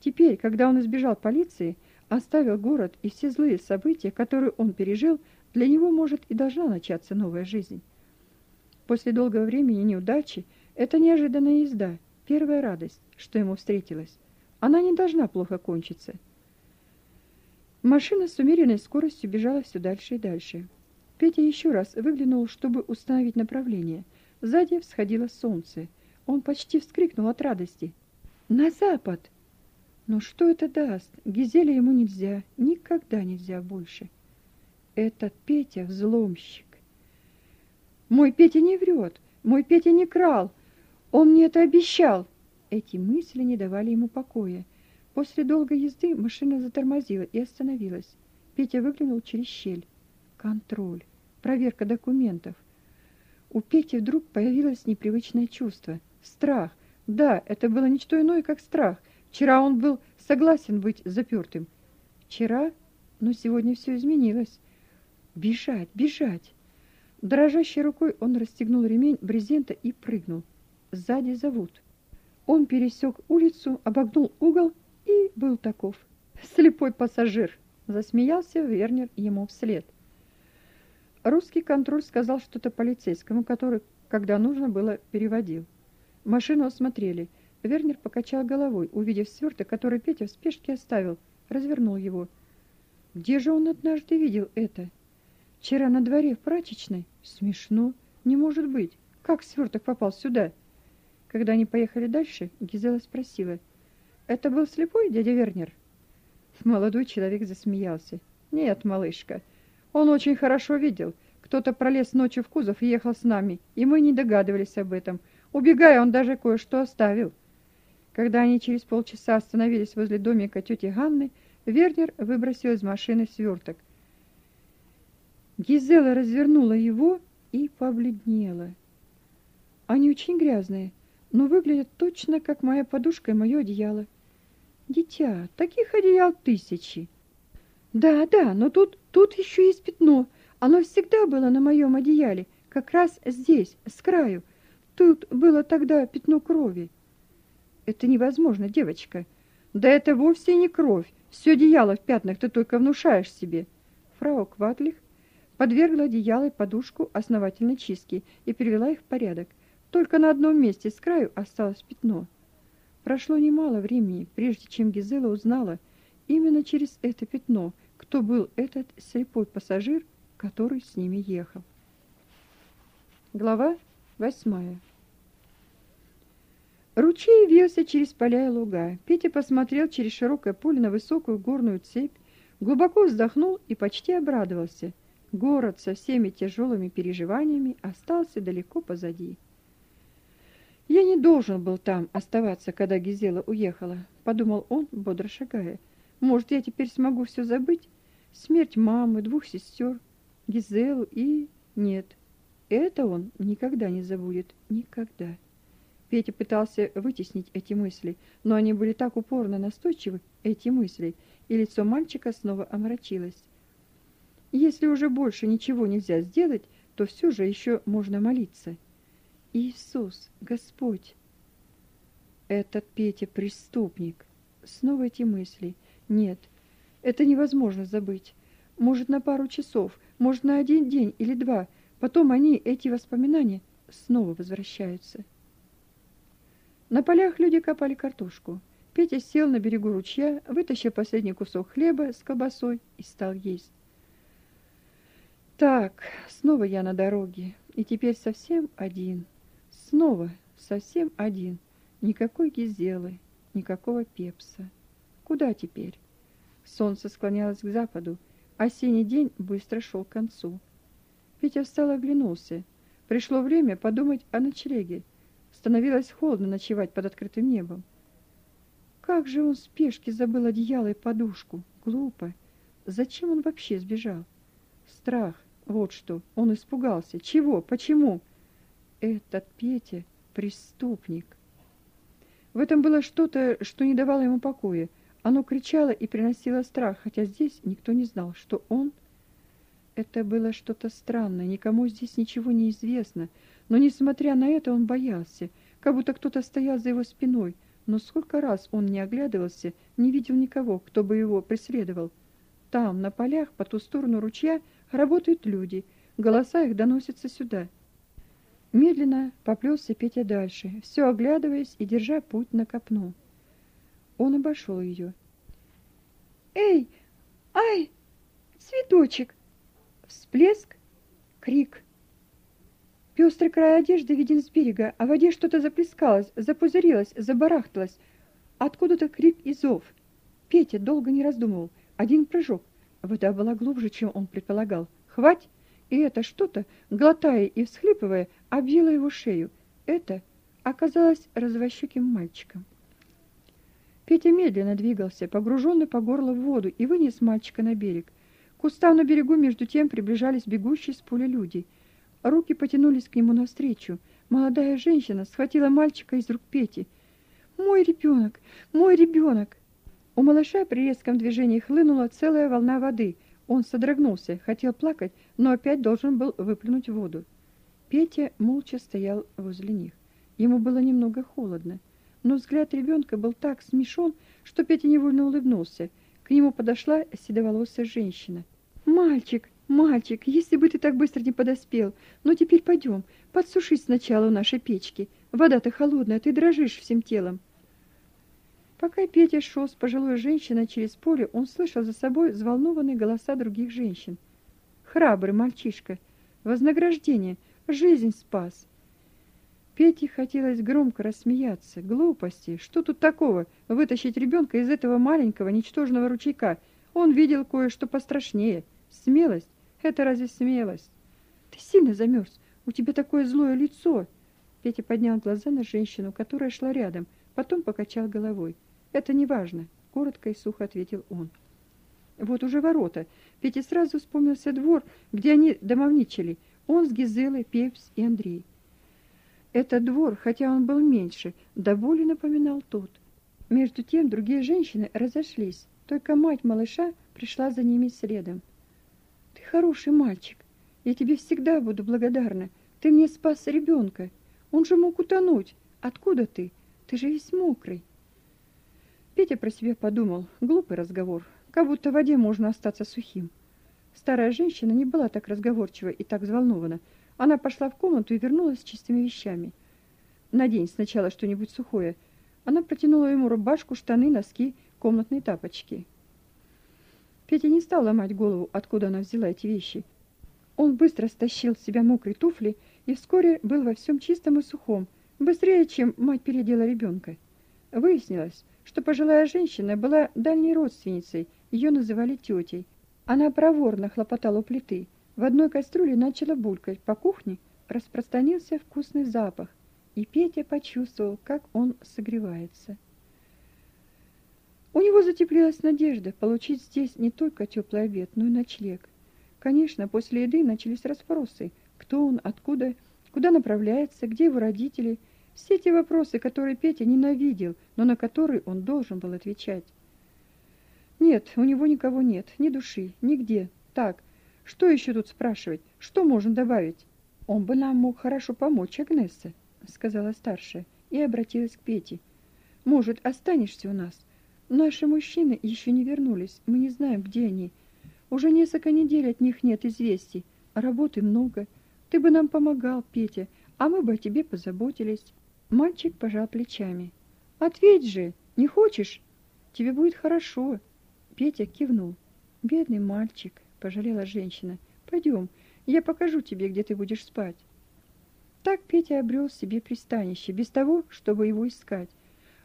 Теперь, когда он избежал полиции, оставил город и все злые события, которые он пережил, для него может и должна начаться новая жизнь. После долгого времени неудачи это неожиданная езда, первая радость, что ему встретилась. Она не должна плохо кончиться. Машина с умеренной скоростью бежала все дальше и дальше. Петя еще раз выглянул, чтобы установить направление. Сзади всходило солнце. Он почти вскрикнул от радости. «На запад!» Но что это даст? Гизеле ему нельзя, никогда нельзя больше. Этот Петя взломщик. Мой Петя не врет, мой Петя не крал. Он мне это обещал. Эти мысли не давали ему покоя. После долгой езды машина затормозила и остановилась. Петя выглянул через щель. Контроль, проверка документов. У Пети вдруг появилось непривычное чувство. Страх. Да, это было ничто иное, как страх. Вчера он был согласен быть запертым. Вчера, но сегодня все изменилось. Бежать, бежать. Дрожащей рукой он расстегнул ремень брезента и прыгнул. Сзади зовут. Он пересек улицу, обогнул угол и был таков. Слепой пассажир. Засмеялся Вернер ему вслед. Русский контроль сказал что-то полицейскому, который, когда нужно было, переводил. Машину осмотрели – Вернер покачал головой, увидев сверток, который Петя в спешке оставил, развернул его. Где же он однажды видел это? Вчера на дворе в прачечной? Смешно. Не может быть. Как сверток попал сюда? Когда они поехали дальше, Гизела спросила. «Это был слепой дядя Вернер?» Молодой человек засмеялся. «Нет, малышка, он очень хорошо видел. Кто-то пролез ночью в кузов и ехал с нами, и мы не догадывались об этом. Убегая, он даже кое-что оставил». Когда они через полчаса остановились возле домика тети Ганны, Вернер выбросил из машины сверток. Гизела развернула его и побледнела. Они очень грязные, но выглядят точно как моя подушка и мое одеяло. Дитя, таких одеял тысячи. Да, да, но тут тут еще есть пятно. Оно всегда было на моем одеяле, как раз здесь, с краю. Тут было тогда пятно крови. Это невозможно, девочка. Да это вовсе не кровь. Все одеяло в пятнах ты только внушаешь себе. Фрау Кватлих подвергла одеяло и подушку основательной чистке и привела их в порядок. Только на одном месте с краю осталось пятно. Прошло немало времени, прежде чем Гизела узнала именно через это пятно, кто был этот слепой пассажир, который с ними ехал. Глава восьмая. Ручей вился через поля и луга. Петя посмотрел через широкое поле на высокую горную цепь, глубоко вздохнул и почти обрадовался. Город со всеми тяжелыми переживаниями остался далеко позади. Я не должен был там оставаться, когда Гизела уехала, подумал он, бодро шагая. Может, я теперь смогу все забыть? Смерть мамы, двух сестер, Гизелу и нет. Это он никогда не забудет, никогда. Петя пытался вытеснить эти мысли, но они были так упорно настойчивы, эти мысли, и лицо мальчика снова омрачилось. Если уже больше ничего нельзя сделать, то все же еще можно молиться. Иисус, Господь. Этот Петя преступник. Снова эти мысли. Нет, это невозможно забыть. Может, на пару часов, может, на один день или два. Потом они, эти воспоминания, снова возвращаются. На полях люди копали картошку. Петя сел на берегу ручья, вытащил последний кусок хлеба с колбасой и стал есть. Так, снова я на дороге, и теперь совсем один. Снова совсем один. Никакой Гизелы, никакого Пепса. Куда теперь? Солнце склонялось к западу, осенний день быстро шел к концу. Петя встал и оглянулся. Пришло время подумать о ночлеге. Становилось холодно ночевать под открытым небом. Как же он в спешке забыл одеяло и подушку. Глупо. Зачем он вообще сбежал? Страх, вот что, он испугался. Чего? Почему? Этот Петя преступник. В этом было что-то, что не давало ему покоя. Оно кричало и приносило страх, хотя здесь никто не знал, что он это было что-то странное, никому здесь ничего не известно, но несмотря на это он боялся, как будто кто-то стоял за его спиной. Но сколько раз он не оглядывался, не видел никого, кто бы его преследовал. Там, на полях, по ту сторону ручья, Работают люди, голоса их доносятся сюда. Медленно поплелся Петя дальше, все оглядываясь и держа путь на копну. Он обошел ее. «Эй! Ай! Цветочек!» Всплеск, крик. Пестрый край одежды виден с берега, а в воде что-то заплескалось, запузырилось, забарахталось. Откуда-то крик и зов. Петя долго не раздумывал. Один прыжок, Вода была глубже, чем он предполагал. Хвать! И это что-то, глотая и всхлипывая, обвило его шею. Это оказалось развощеким мальчиком. Петя медленно двигался, погруженный по горло в воду, и вынес мальчика на берег. К кустам на берегу между тем приближались бегущие с поля люди. Руки потянулись к нему навстречу. Молодая женщина схватила мальчика из рук Пети. «Мой ребенок! Мой ребенок!» У малыша при резком движении хлынула целая волна воды. Он содрогнулся, хотел плакать, но опять должен был выплюнуть воду. Петя молча стоял возле них. Ему было немного холодно, но взгляд ребенка был так смешон, что Петя невольно улыбнулся. К нему подошла седоволосая женщина. «Мальчик, мальчик, если бы ты так быстро не подоспел, ну теперь пойдем, подсушись сначала у нашей печки. Вода-то холодная, ты дрожишь всем телом». Пока Петя шел с пожилой женщиной через поле, он слышал за собой взволнованные голоса других женщин. Храбрый мальчишка, вознаграждение, жизнь спас. Пете хотелось громко рассмеяться. Глупости, что тут такого вытащить ребенка из этого маленького ничтожного ручейка? Он видел кое-что пострашнее. Смелость это разве смелость? Ты сильно замерз. У тебя такое злое лицо. Петя поднял глаза на женщину, которая шла рядом, потом покачал головой. Это не важно, коротко и сухо ответил он. Вот уже ворота. Пете сразу вспомнился двор, где они домовничали. Он с Гизелой, Пепс и Андрей. Этот двор, хотя он был меньше, до боли напоминал тот. Между тем другие женщины разошлись. Только мать малыша пришла за ними следом. Ты хороший мальчик. Я тебе всегда буду благодарна. Ты мне спас ребенка. Он же мог утонуть. Откуда ты? Ты же весь мокрый. Петя про себя подумал, глупый разговор, как будто в воде можно остаться сухим. Старая женщина не была так разговорчива и так взволнована. Она пошла в комнату и вернулась с чистыми вещами. Надень сначала что-нибудь сухое. Она протянула ему рубашку, штаны, носки, комнатные тапочки. Петя не стал ломать голову, откуда она взяла эти вещи. Он быстро стащил с себя мокрые туфли и вскоре был во всем чистом и сухом, быстрее, чем мать переодела ребенка. Выяснилось, что пожилая женщина была дальней родственницей, ее называли тетей. Она проворно хлопотала у плиты. В одной кастрюле начало булькать, по кухне распространился вкусный запах, и Петя почувствовал, как он согревается. У него затеплилась надежда получить здесь не только теплый обед, но и ночлег. Конечно, после еды начались расспросы: кто он, откуда, куда направляется, где его родители. Все эти вопросы, которые Петя ненавидел, но на которые он должен был отвечать. Нет, у него никого нет, ни души, нигде. Так, что еще тут спрашивать? Что можно добавить? Он бы нам мог хорошо помочь, Агнесса, сказала старшая и обратилась к Пете. Может, останешься у нас? Наши мужчины еще не вернулись, мы не знаем, где они. Уже несколько недель от них нет известий, работы много. Ты бы нам помогал, Петя, а мы бы о тебе позаботились. Мальчик пожал плечами. Ответь же, не хочешь? Тебе будет хорошо. Петя кивнул. Бедный мальчик, пожалела женщина. Пойдем, я покажу тебе, где ты будешь спать. Так Петя обрел себе пристанище, без того, чтобы его искать.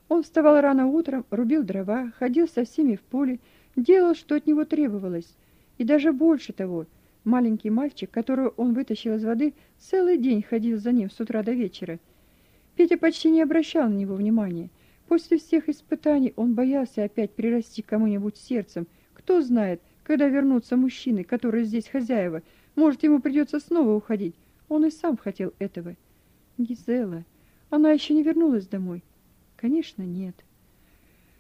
Он вставал рано утром, рубил дрова, ходил со всеми в поле, делал, что от него требовалось. И даже больше того, маленький мальчик, которого он вытащил из воды, целый день ходил за ним с утра до вечера. Петя почти не обращал на него внимания. После всех испытаний он боялся опять прирасти к кому-нибудь сердцем. Кто знает, когда вернутся мужчины, которые здесь хозяева. Может, ему придется снова уходить. Он и сам хотел этого. Гизела. Она еще не вернулась домой. Конечно, нет.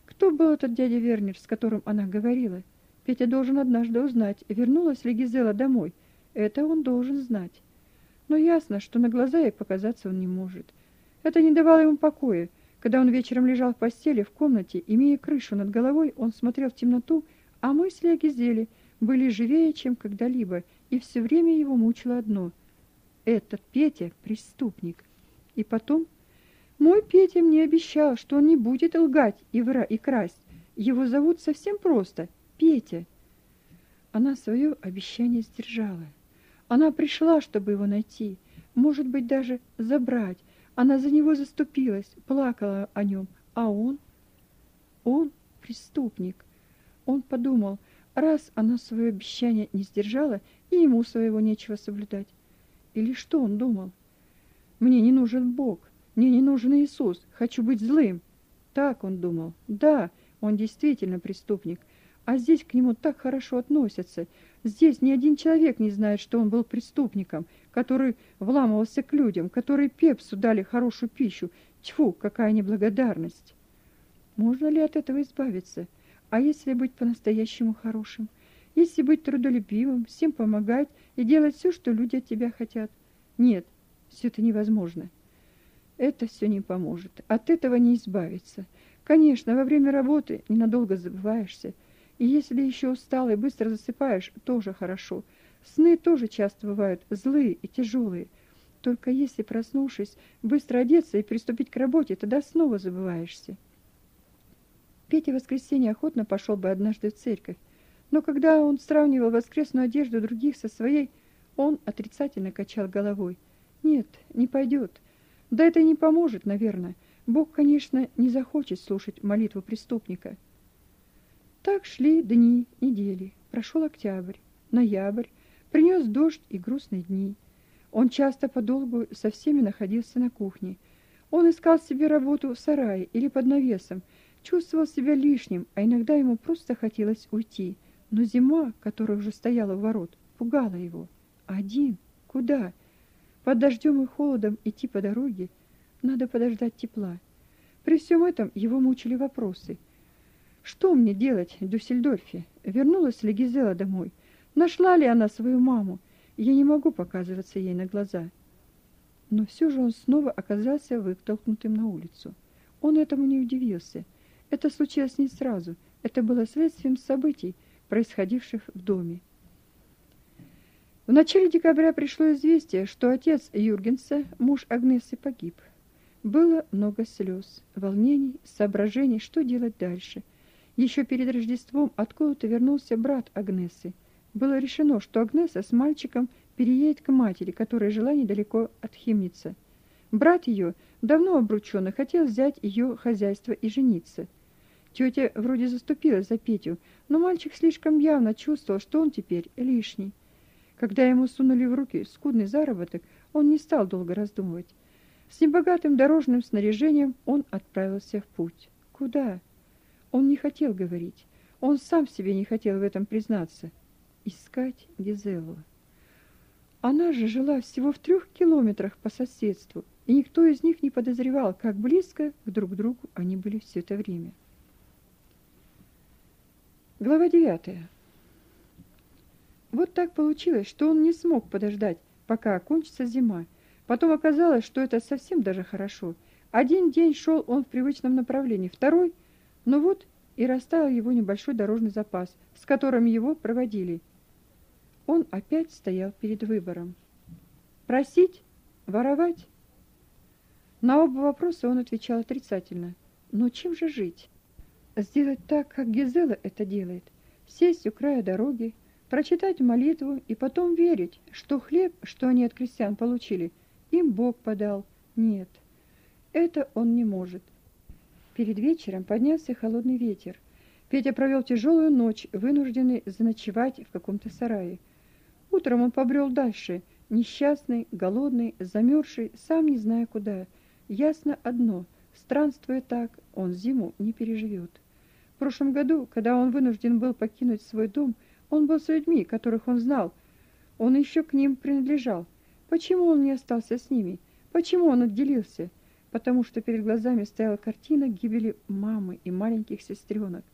Кто был этот дядя Вернер, с которым она говорила? Петя должен однажды узнать, вернулась ли Гизела домой. Это он должен знать. Но ясно, что на глаза ей показаться он не может. Это не давало ему покоя. Когда он вечером лежал в постели в комнате, имея крышу над головой, он смотрел в темноту, а мысли о Гизеле были живее, чем когда-либо, и все время его мучило одно: этот Петя преступник. И потом мой Петя мне обещал, что он не будет лгать и вра и красть. Его зовут совсем просто Петя. Она свое обещание сдержала. Она пришла, чтобы его найти, может быть, даже забрать, она за него заступилась, плакала о нем, а он... Он преступник. Он подумал, раз она свое обещание не сдержала, и ему своего нечего соблюдать. Или что он думал? Мне не нужен Бог, мне не нужен Иисус, хочу быть злым. Так он думал. Да, он действительно преступник, а здесь к нему так хорошо относятся. Здесь ни один человек не знает, что он был преступником, который вламывался к людям, который Пепсу дали хорошую пищу. Тьфу, какая неблагодарность! Можно ли от этого избавиться? А если быть по-настоящему хорошим? Если быть трудолюбивым, всем помогать и делать все, что люди от тебя хотят? Нет, все это невозможно. Это все не поможет. От этого не избавиться. Конечно, во время работы ненадолго забываешься. И если еще устал и быстро засыпаешь, тоже хорошо – Сны тоже часто бывают злые и тяжелые. Только если, проснувшись, быстро одеться и приступить к работе, тогда снова забываешься. Петя в воскресенье охотно пошел бы однажды в церковь, но когда он сравнивал воскресную одежду других со своей, он отрицательно качал головой. Нет, не пойдет. Да это не поможет, наверное. Бог, конечно, не захочет слушать молитву преступника. Так шли дни, недели. Прошел октябрь, ноябрь, Принес дождь и грустные дни. Он часто подолгу со всеми находился на кухне. Он искал себе работу в сарае или под навесом, чувствовал себя лишним, а иногда ему просто хотелось уйти. Но зима, которая уже стояла у ворот, пугала его. Один? Куда? Под дождем и холодом идти по дороге? Надо подождать тепла. При всем этом его мучили вопросы. Что мне делать в Дюссельдорфе? Вернулась ли Гизела домой? Нашла ли она свою маму? Я не могу показываться ей на глаза. Но все же он снова оказался вытолкнутым на улицу. Он этому не удивился. Это случилось не сразу. Это было следствием событий, происходивших в доме. В начале декабря пришло известие, что отец Юргенса, муж Агнесы, погиб. Было много слез, волнений, соображений, что делать дальше. Еще перед Рождеством откуда-то вернулся брат Агнесы – было решено, что Агнеса с мальчиком переедет к матери, которая жила недалеко от Химницы. Брат ее, давно обрученный, хотел взять ее хозяйство и жениться. Тетя вроде заступилась за Петю, но мальчик слишком явно чувствовал, что он теперь лишний. Когда ему сунули в руки скудный заработок, он не стал долго раздумывать. С небогатым дорожным снаряжением он отправился в путь. Куда? Он не хотел говорить. Он сам себе не хотел в этом признаться. Искать Гизеллу. Она же жила всего в трех километрах по соседству, и никто из них не подозревал, как близко к друг другу они были все это время. Глава девятая. Вот так получилось, что он не смог подождать, пока окончится зима. Потом оказалось, что это совсем даже хорошо. Один день шел он в привычном направлении, второй, но вот и растаял его небольшой дорожный запас, с которым его проводили. Он опять стоял перед выбором. Просить? Воровать? На оба вопроса он отвечал отрицательно. Но чем же жить? Сделать так, как Гизела это делает. Сесть у края дороги, прочитать молитву и потом верить, что хлеб, что они от крестьян получили, им Бог подал. Нет, это он не может. Перед вечером поднялся холодный ветер. Петя провел тяжелую ночь, вынужденный заночевать в каком-то сарае. Утром он побрел дальше, несчастный, голодный, замерзший, сам не зная куда. Ясно одно: странствуя так, он зиму не переживет. В прошлом году, когда он вынужден был покинуть свой дом, он был с людьми, которых он знал. Он еще к ним принадлежал. Почему он не остался с ними? Почему он отделился? Потому что перед глазами стояла картина гибели мамы и маленьких сестренок,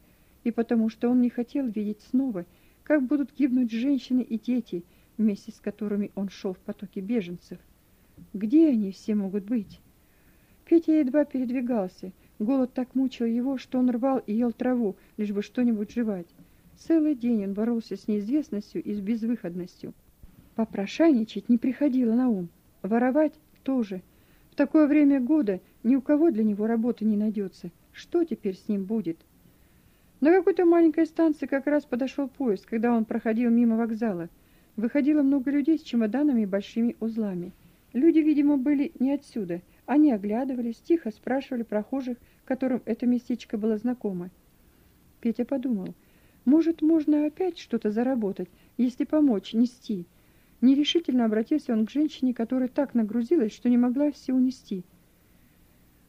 и потому что он не хотел видеть снова, как будут гибнуть женщины и дети, вместе с которыми он шел в потоке беженцев. Где они все могут быть? Петя едва передвигался. Голод так мучил его, что он рвал и ел траву, лишь бы что-нибудь жевать. Целый день он боролся с неизвестностью и с безвыходностью. Попрошайничать не приходило на ум, воровать тоже. В такое время года ни у кого для него работы не найдется. Что теперь с ним будет? На какой-то маленькой станции как раз подошел поезд, когда он проходил мимо вокзала. Выходило много людей с чемоданами и большими узлами. Люди, видимо, были не отсюда. Они оглядывались, тихо спрашивали прохожих, которым это местечко было знакомо. Петя подумал, может, можно опять что-то заработать, если помочь нести. Нерешительно обратился он к женщине, которая так нагрузилась, что не могла все унести.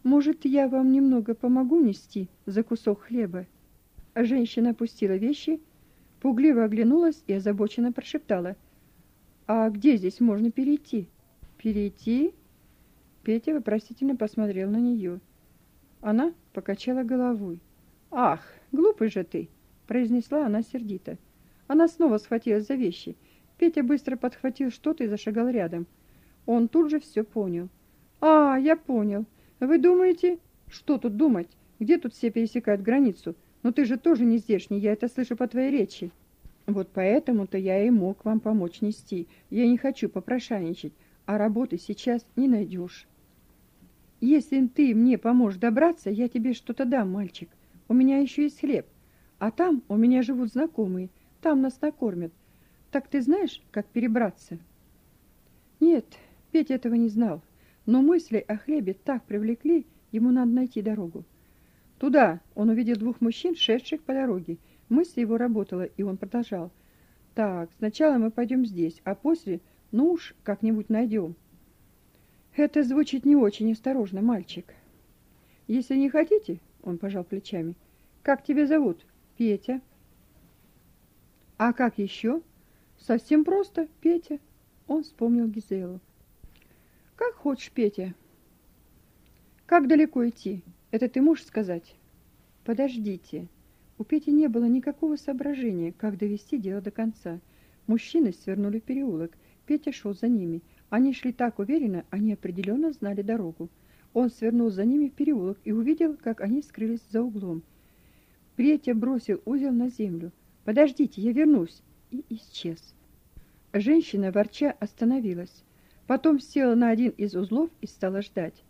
Может, я вам немного помогу нести за кусок хлеба? Женщина опустила вещи, пугливо оглянулась и озабоченно прошептала: "А где здесь можно перейти?" "Перейти?" Петя вопросительно посмотрел на нее. Она покачала головой. "Ах, глупый же ты!" произнесла она сердито. Она снова схватилась за вещи. Петя быстро подхватил что-то и зашагал рядом. Он тут же все понял. А, я понял. Вы думаете, что тут думать? Где тут все пересекают границу? Но ты же тоже не здешний, я это слышу по твоей речи. Вот поэтому-то я и мог вам помочь нести. Я не хочу попрошайничать, а работы сейчас не найдешь. Если ты мне поможешь добраться, я тебе что-то дам, мальчик. У меня еще есть хлеб. А там у меня живут знакомые, там нас накормят. Так ты знаешь, как перебраться? Нет, Петя этого не знал, но мысли о хлебе так привлекли, ему надо найти дорогу. Туда он увидел двух мужчин, шедших по дороге. Мысль его работала, и он продолжал. Так, сначала мы пойдем здесь, а после, ну уж, как-нибудь найдем. Это звучит не очень осторожно, мальчик. Если не хотите, он пожал плечами. Как тебя зовут? Петя. А как еще? Совсем просто, Петя. Он вспомнил Гизелу. Как хочешь, Петя. Как далеко идти? Это ты можешь сказать? Подождите. У Пети не было никакого соображения, как довести дело до конца. Мужчины свернули в переулок. Петя шел за ними. Они шли так уверенно, они определенно знали дорогу. Он свернул за ними в переулок и увидел, как они скрылись за углом. Петя бросил узел на землю. «Подождите, я вернусь!» и исчез. Женщина, ворча, остановилась. Потом села на один из узлов и стала ждать.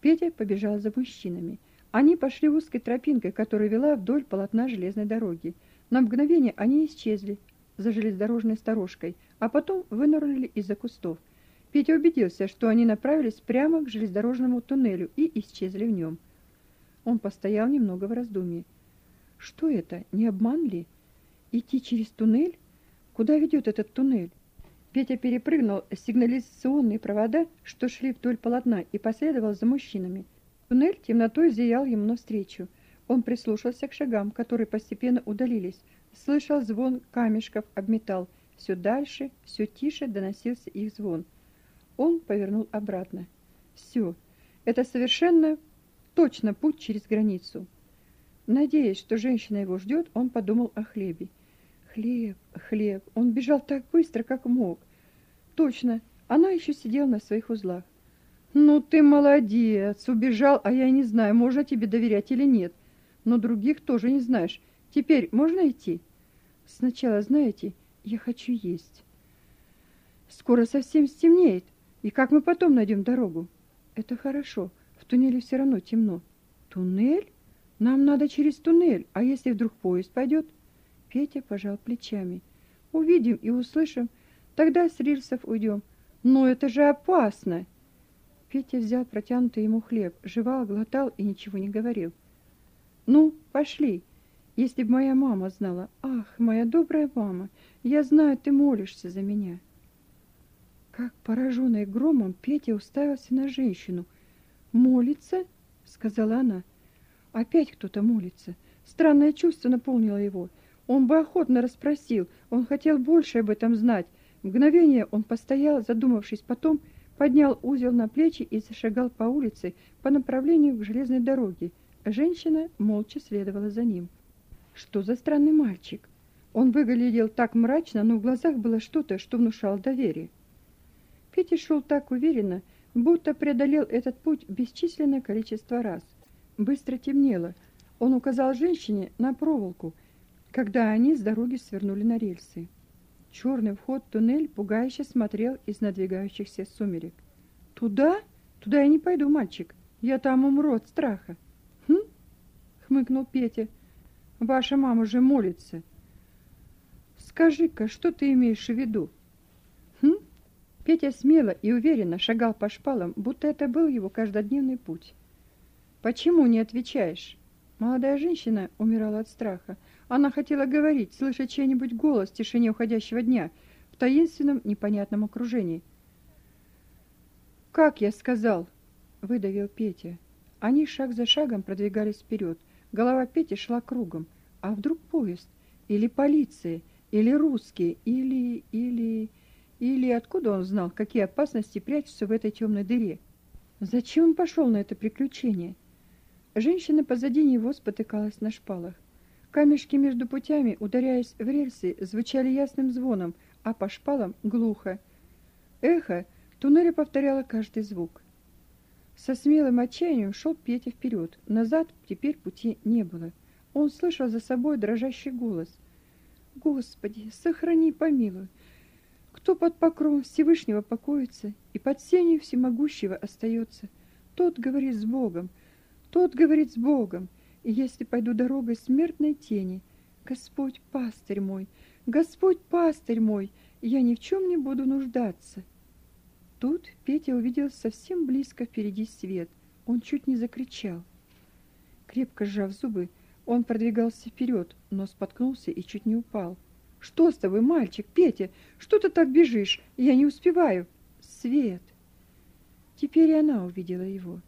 Петя побежал за мужчинами. Они пошли узкой тропинкой, которая вела вдоль полотна железной дороги. На мгновение они исчезли за железнодорожной сторожкой, а потом вынырнули из-за кустов. Петя убедился, что они направились прямо к железнодорожному туннелю и исчезли в нем. Он постоял немного в раздумье. Что это? Не обман ли? Идти через туннель? Куда ведет этот туннель? Петя перепрыгнул сигнализационные провода, что шли вдоль полотна, и последовал за мужчинами. Туннель темнотой зиял ему навстречу. Он прислушался к шагам, которые постепенно удалились, слышал звон камешков об металл. Все дальше, все тише доносился их звон. Он повернул обратно. Все, это совершенно точно путь через границу. Надеясь, что женщина его ждет, он подумал о хлебе. Хлеб, хлеб. Он бежал так быстро, как мог. Точно, она еще сидела на своих узлах. Ну ты молодец, убежал, а я не знаю, можно тебе доверять или нет. Но других тоже не знаешь. Теперь можно идти? Сначала, знаете, я хочу есть. Скоро совсем стемнеет. И как мы потом найдем дорогу? Это хорошо. В туннеле все равно темно. Туннель? Нам надо через туннель. А если вдруг поезд пойдет? Петя пожал плечами. Увидим и услышим, тогда с рельсов уйдем. Но это же опасно. Петя взял протянутый ему хлеб, жевал, глотал и ничего не говорил. Ну, пошли. Если бы моя мама знала. Ах, моя добрая мама, я знаю, ты молишься за меня. Как пораженный громом, Петя уставился на женщину. Молится, сказала она. Опять кто-то молится. Странное чувство наполнило его. Он бы охотно расспросил, он хотел больше об этом знать. Мгновение он постоял, задумавшись, потом поднял узел на плечи и зашагал по улице по направлению к железной дороге. Женщина молча следовала за ним. Что за странный мальчик? Он выглядел так мрачно, но в глазах было что-то, что внушало доверие. Петя шел так уверенно, будто преодолел этот путь бесчисленное количество раз. Быстро темнело. Он указал женщине на проволоку, когда они с дороги свернули на рельсы. Черный вход в туннель пугающе смотрел из надвигающихся сумерек. «Туда? Туда я не пойду, мальчик. Я там умру от страха». «Хм?» — хмыкнул Петя. «Ваша мама же молится». «Скажи-ка, что ты имеешь в виду?» Петя смело и уверенно шагал по шпалам, будто это был его каждодневный путь. «Почему не отвечаешь?» Молодая женщина умирала от страха. Она хотела говорить, слышать чей-нибудь голос в тишине уходящего дня, в таинственном непонятном окружении. «Как я сказал?» — выдавил Петя. Они шаг за шагом продвигались вперед. Голова Пети шла кругом. А вдруг поезд? Или полиция? Или русские? Или... или... Или откуда он знал, какие опасности прячутся в этой темной дыре? Зачем он пошел на это приключение? Женщина позади него спотыкалась на шпалах. Камешки между путями, ударяясь в рельсы, звучали ясным звоном, а по шпалам глухо. Эхо туннеля повторяло каждый звук. Со смелым отчаянием шел Петя вперед. Назад теперь пути не было. Он слышал за собой дрожащий голос. «Господи, сохрани, помилуй! Кто под покровом Всевышнего покоится и под сенью Всемогущего остается, тот говорит с Богом, тот говорит с Богом, и если пойду дорогой смертной тени, Господь пастырь мой, Господь пастырь мой, я ни в чем не буду нуждаться. Тут Петя увидел совсем близко впереди свет. Он чуть не закричал. Крепко сжав зубы, он продвигался вперед, но споткнулся и чуть не упал. Что с тобой, мальчик, Петя? Что ты так бежишь? Я не успеваю. Свет. Теперь и она увидела его.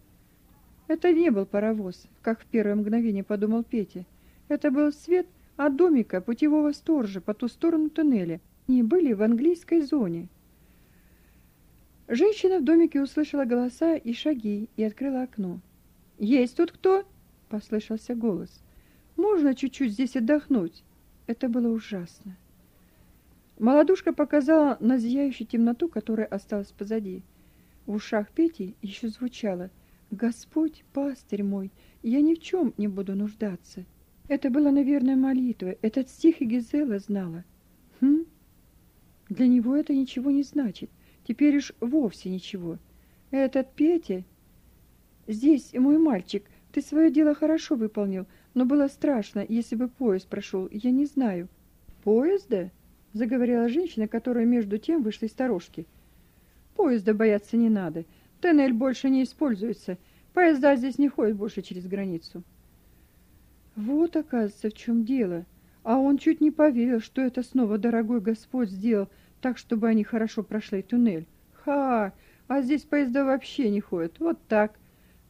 Это не был паровоз, как в первое мгновение подумал Петя. Это был свет от домика путевого сторожа по ту сторону туннеля. Они были в английской зоне. Женщина в домике услышала голоса и шаги и открыла окно. «Есть тут кто?» — послышался голос. «Можно чуть-чуть здесь отдохнуть?» Это было ужасно. Молодушка показала на зияющую темноту, которая осталась позади. В ушах Пети еще звучало — Господь, пастырь мой, я ни в чем не буду нуждаться. Это была, наверное, молитва. Этот стих и Гизела знала. Хм? Для него это ничего не значит. Теперь уж вовсе ничего. Этот Петя... Здесь, мой мальчик, ты свое дело хорошо выполнил, но было страшно, если бы поезд прошел, я не знаю. Поезда? Заговорила женщина, которая между тем вышла из сторожки. Поезда бояться не надо. Тоннель больше не используется. Поезда здесь не ходят больше через границу. Вот, оказывается, в чем дело. А он чуть не поверил, что это снова дорогой Господь сделал так, чтобы они хорошо прошли туннель. Ха! А здесь поезда вообще не ходят. Вот так.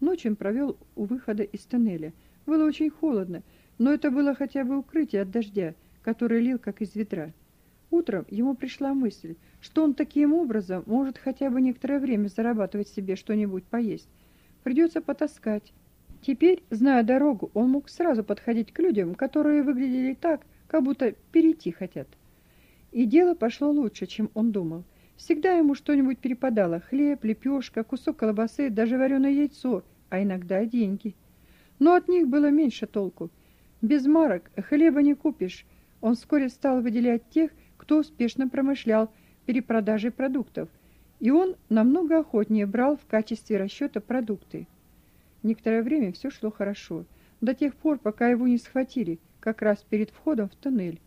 Ночь он провел у выхода из туннеля. Было очень холодно, но это было хотя бы укрытие от дождя, который лил как из ведра. Утром ему пришла мысль, что он таким образом может хотя бы некоторое время зарабатывать себе что-нибудь поесть. Придется потаскать. Теперь, зная дорогу, он мог сразу подходить к людям, которые выглядели так, как будто перейти хотят. И дело пошло лучше, чем он думал. Всегда ему что-нибудь перепадало: хлеб, лепешка, кусок колбасы, даже вареное яйцо, а иногда деньги. Но от них было меньше толку. Без марок хлеба не купишь. Он вскоре стал выделять тех, кто успешно промышлял перепродажей продуктов, и он намного охотнее брал в качестве расчета продукты. Некоторое время все шло хорошо, до тех пор, пока его не схватили, как раз перед входом в туннель.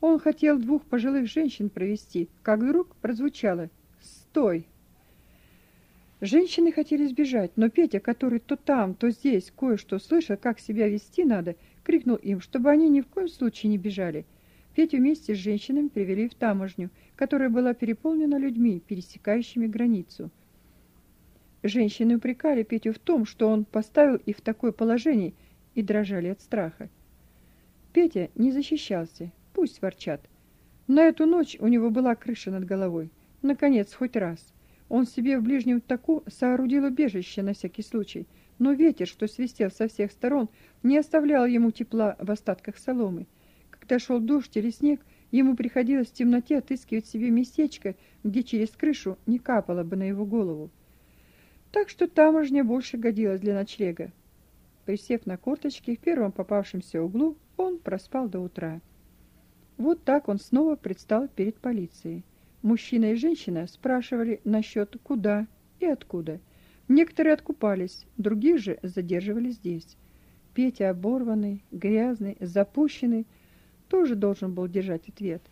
Он хотел двух пожилых женщин провести, как вдруг прозвучало «Стой!». Женщины хотели сбежать, но Петя, который то там, то здесь кое-что слышал, как себя вести надо, крикнул им, чтобы они ни в коем случае не бежали. Петю вместе с женщинами привели в таможню, которая была переполнена людьми, пересекающими границу. Женщины упрекали Петю в том, что он поставил их в такое положение, и дрожали от страха. Петя не защищался, пусть ворчат. На эту ночь у него была крыша над головой. Наконец, хоть раз. Он себе в ближнем таку соорудил убежище на всякий случай, но ветер, что свистел со всех сторон, не оставлял ему тепла в остатках соломы. Когда шел дождь или снег, ему приходилось в темноте отыскивать себе местечко, где через крышу не капало бы на его голову. Так что таможня больше годилась для ночлега. Присев на корточки в первом попавшемся углу, он проспал до утра. Вот так он снова предстал перед полицией. Мужчина и женщина спрашивали насчет куда и откуда. Некоторые откупались, других же задерживали здесь. Петя оборванный, грязный, запущенный, тоже должен был держать ответ.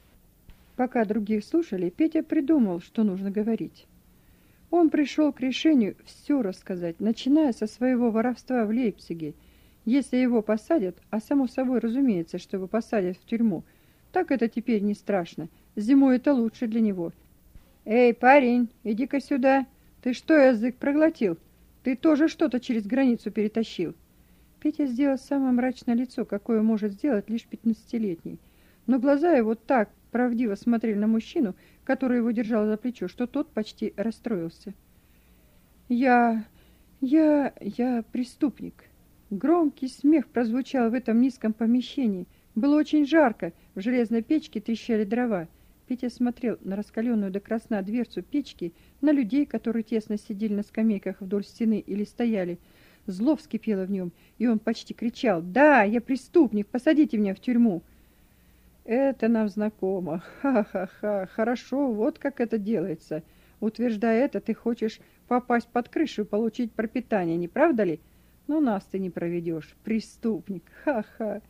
Пока других слушали, Петя придумал, что нужно говорить. Он пришел к решению все рассказать, начиная со своего воровства в Лейпциге. Если его посадят, а само собой разумеется, что его посадят в тюрьму, так это теперь не страшно. Зимой это лучше для него. Эй, парень, иди-ка сюда. Ты что, язык проглотил? Ты тоже что-то через границу перетащил. Петя сделал самое мрачное лицо, какое может сделать лишь пятнадцатилетний. Но глаза его так правдиво смотрели на мужчину, который его держал за плечо, что тот почти расстроился. «Я... я... я преступник». Громкий смех прозвучал в этом низком помещении. Было очень жарко, в железной печке трещали дрова. Петя смотрел на раскаленную до красна дверцу печки, на людей, которые тесно сидели на скамейках вдоль стены или стояли. Зло вскипело в нем, и он почти кричал «Да, я преступник, посадите меня в тюрьму!» Это нам знакомо. Ха-ха-ха. Хорошо, вот как это делается. Утверждая это, ты хочешь попасть под крышу и получить пропитание, не правда ли? Но нас ты не проведешь. Преступник. Ха-ха.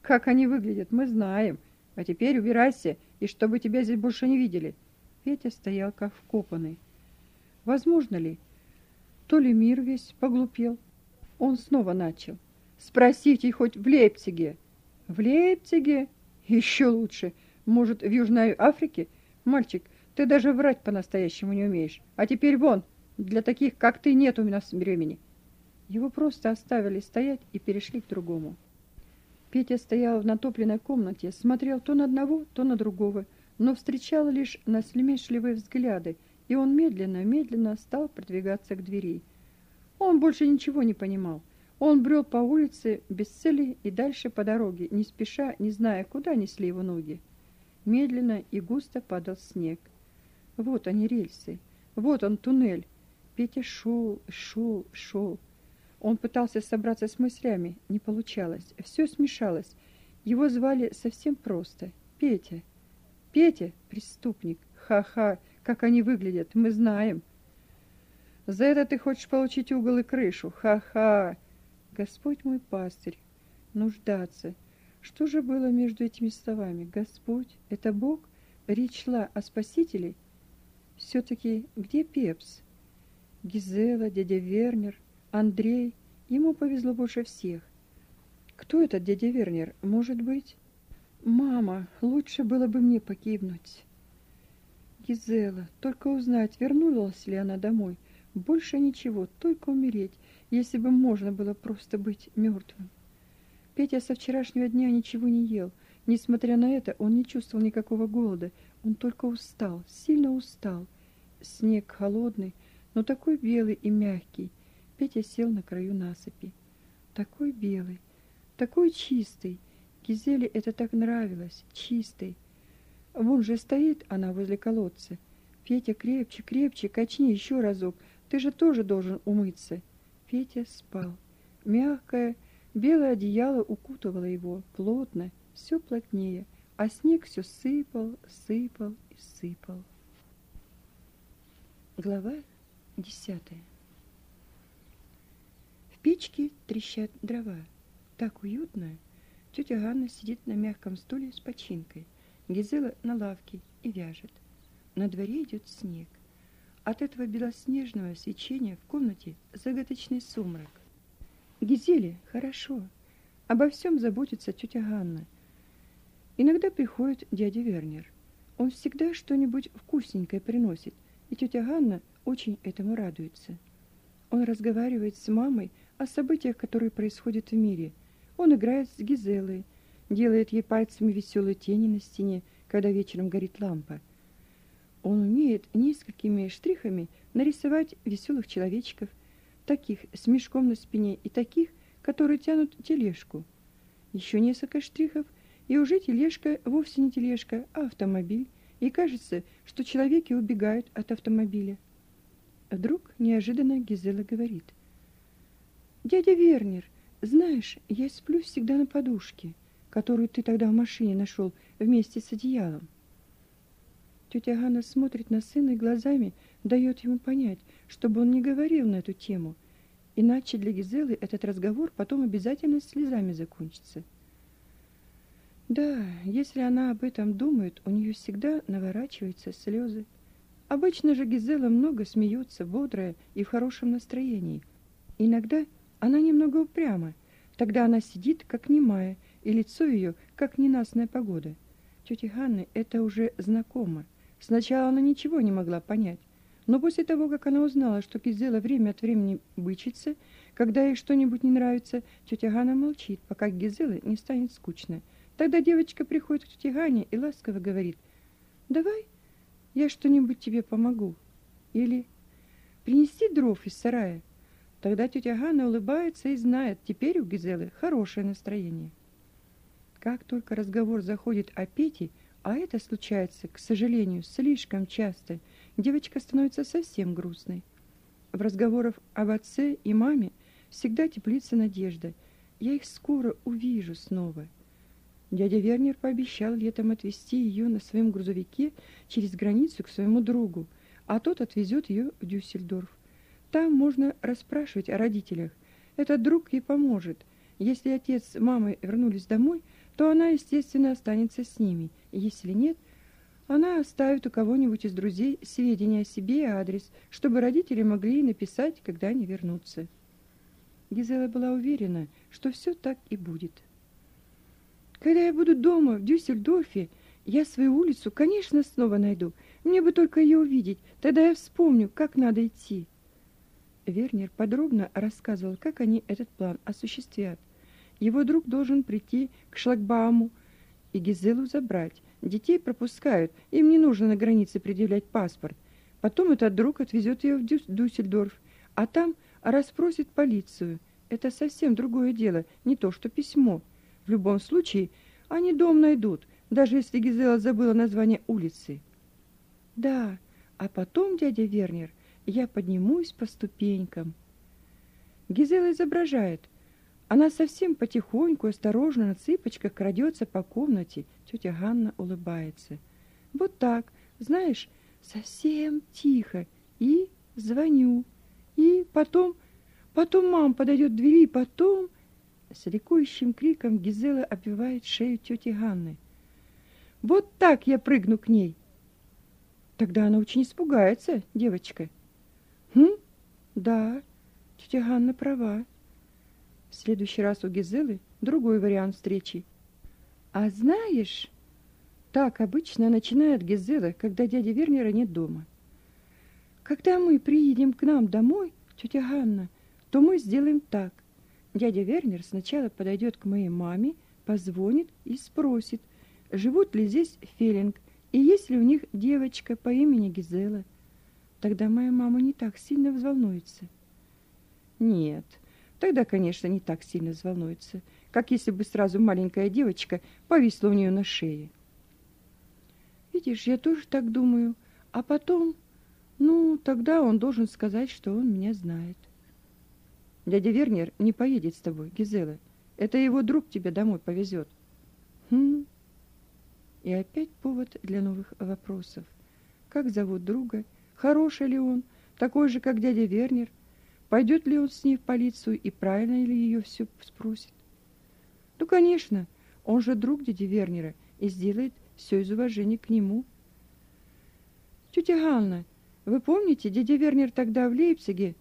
Как они выглядят, мы знаем. А теперь убирайся, и чтобы тебя здесь больше не видели. Петя стоял как вкопанный. Возможно ли? То ли мир весь поглупел. Он снова начал. Спросите хоть в Лейпциге. В Лейпциге? Еще лучше. Может, в Южной Африке? Мальчик, ты даже врать по-настоящему не умеешь. А теперь вон, для таких, как ты, нет у нас времени. Его просто оставили стоять и перешли к другому. Петя стоял в натопленной комнате, смотрел то на одного, то на другого, но встречал лишь насмешливые взгляды, и он медленно-медленно стал продвигаться к двери. Он больше ничего не понимал. Он брел по улице без цели и дальше по дороге, не спеша, не зная, куда несли его ноги. Медленно и густо падал снег. Вот они рельсы, вот он туннель. Петя шел, шел, шел. Он пытался собраться с мыслями, не получалось. Все смешалось. Его звали совсем просто Петя. Петя преступник. Ха-ха, как они выглядят, мы знаем. За это ты хочешь получить угол и крышу. Ха-ха. Господь мой пастырь, нуждаться. Что же было между этими словами? Господь — это Бог? Речь шла о Спасителе? Все-таки где Пепс? Гизела, дядя Вернер, Андрей. Ему повезло больше всех. Кто этот дядя Вернер? Может быть? Мама, лучше было бы мне погибнуть. Гизела, только узнать, вернулась ли она домой. Больше ничего, только умереть, если бы можно было просто быть мертвым. Петя со вчерашнего дня ничего не ел. Несмотря на это, он не чувствовал никакого голода. Он только устал, сильно устал. Снег холодный, но такой белый и мягкий. Петя сел на краю насыпи. Такой белый, такой чистый. Гизеле это так нравилось, чистый. Вон же стоит она возле колодца. Петя, крепче, крепче, качни еще разок. Ты же тоже должен умыться. Петя спал. Мягкое, белое одеяло укутывало его, плотно, все плотнее, а снег все сыпал, сыпал и сыпал. Глава десятая. В печке трещат дрова. Так уютно. Тетя Ганна сидит на мягком стуле с починкой. Гизела на лавке и вяжет. На дворе идет снег. От этого белоснежного свечения в комнате загадочный сумрак. Гизеле хорошо. Обо всем заботится тетя Ганна. Иногда приходит дядя Вернер. Он всегда что-нибудь вкусненькое приносит, и тетя Ганна очень этому радуется. Он разговаривает с мамой о событиях, которые происходят в мире. Он играет с Гизелой, делает ей пальцами веселые тени на стене, когда вечером горит лампа. Он умеет несколькими штрихами нарисовать веселых человечков, таких с мешком на спине и таких, которые тянут тележку. Еще несколько штрихов, и уже тележка вовсе не тележка, а автомобиль, и кажется, что человеки убегают от автомобиля. Вдруг неожиданно Гизела говорит: "Дядя Вернер, знаешь, я сплю всегда на подушке" которую ты тогда в машине нашел вместе с одеялом. Тетя Ганна смотрит на сына и глазами дает ему понять, чтобы он не говорил на эту тему, иначе для Гизелы этот разговор потом обязательно слезами закончится. Да, если она об этом думает, у нее всегда наворачиваются слезы. Обычно же Гизела много смеется, бодрая и в хорошем настроении. Иногда она немного упряма. Тогда она сидит, как немая, и лицо ее, как ненастная погода. Тете Ганны это уже знакомо. Сначала она ничего не могла понять, но после того, как она узнала, что Кизела время от времени бычится, когда ей что-нибудь не нравится, тетя Ганна молчит, пока Гизеле не станет скучно. Тогда девочка приходит к тете Гане и ласково говорит: "Давай, я что-нибудь тебе помогу". Или принести дров из сарая. Тогда тетя Ганна улыбается и знает, теперь у Гизелы хорошее настроение. Как только разговор заходит о Пете, а это случается, к сожалению, слишком часто, девочка становится совсем грустной. В разговорах об отце и маме всегда теплится надежда. Я их скоро увижу снова. Дядя Вернер пообещал летом отвезти ее на своем грузовике через границу к своему другу, а тот отвезет ее в Дюссельдорф. Там можно расспрашивать о родителях. Этот друг ей поможет. Если отец с мамой вернулись домой, то она, естественно, останется с ними. Если нет, она оставит у кого-нибудь из друзей сведения о себе и адрес, чтобы родители могли написать, когда они вернутся. Гизела была уверена, что все так и будет. Когда я буду дома в Дюссельдорфе, я свою улицу, конечно, снова найду. Мне бы только ее увидеть, тогда я вспомню, как надо идти. Вернер подробно рассказывал, как они этот план осуществят. Его друг должен прийти к шлагбауму и Гизелу забрать. Детей пропускают, им не нужно на границе предъявлять паспорт. Потом этот друг отвезет ее в Дюссельдорф, а там расспросит полицию. Это совсем другое дело, не то что письмо. В любом случае, они дом найдут, даже если Гизела забыла название улицы. Да, а потом, дядя Вернер, я поднимусь по ступенькам. Гизела изображает, она совсем потихоньку, осторожно, на цыпочках крадется по комнате. Тетя Ганна улыбается. Вот так, знаешь, совсем тихо. И звоню. И потом, потом мам подойдет к двери, потом... С ликующим криком Гизела обвивает шею тети Ганны. Вот так я прыгну к ней. Тогда она очень испугается, девочка. Хм? Да, тетя Ганна права. В следующий раз у Гизелы другой вариант встречи. А знаешь, Так обычно начинает Гизела, когда дяди Вернера нет дома. Когда мы приедем к нам домой, тетя Ганна, то мы сделаем так. Дядя Вернер сначала подойдет к моей маме, позвонит и спросит, живут ли здесь Фелинг, и есть ли у них девочка по имени Гизела. Тогда моя мама не так сильно взволнуется. Нет, тогда, конечно, не так сильно взволнуется, как если бы сразу маленькая девочка повисла у нее на шее. Видишь, я тоже так думаю. А потом, ну, тогда он должен сказать, что он меня знает. Дядя Вернер не поедет с тобой, Гизела. Это его друг тебя домой повезет. Хм. И опять повод для новых вопросов. Как зовут друга? Хороший ли он? Такой же, как дядя Вернер? Пойдет ли он с ней в полицию и правильно ли ее все спросит? Ну, конечно, он же друг дяди Вернера и сделает все из уважения к нему. Тетя Ганна, вы помните, дядя Вернер тогда в Лейпциге?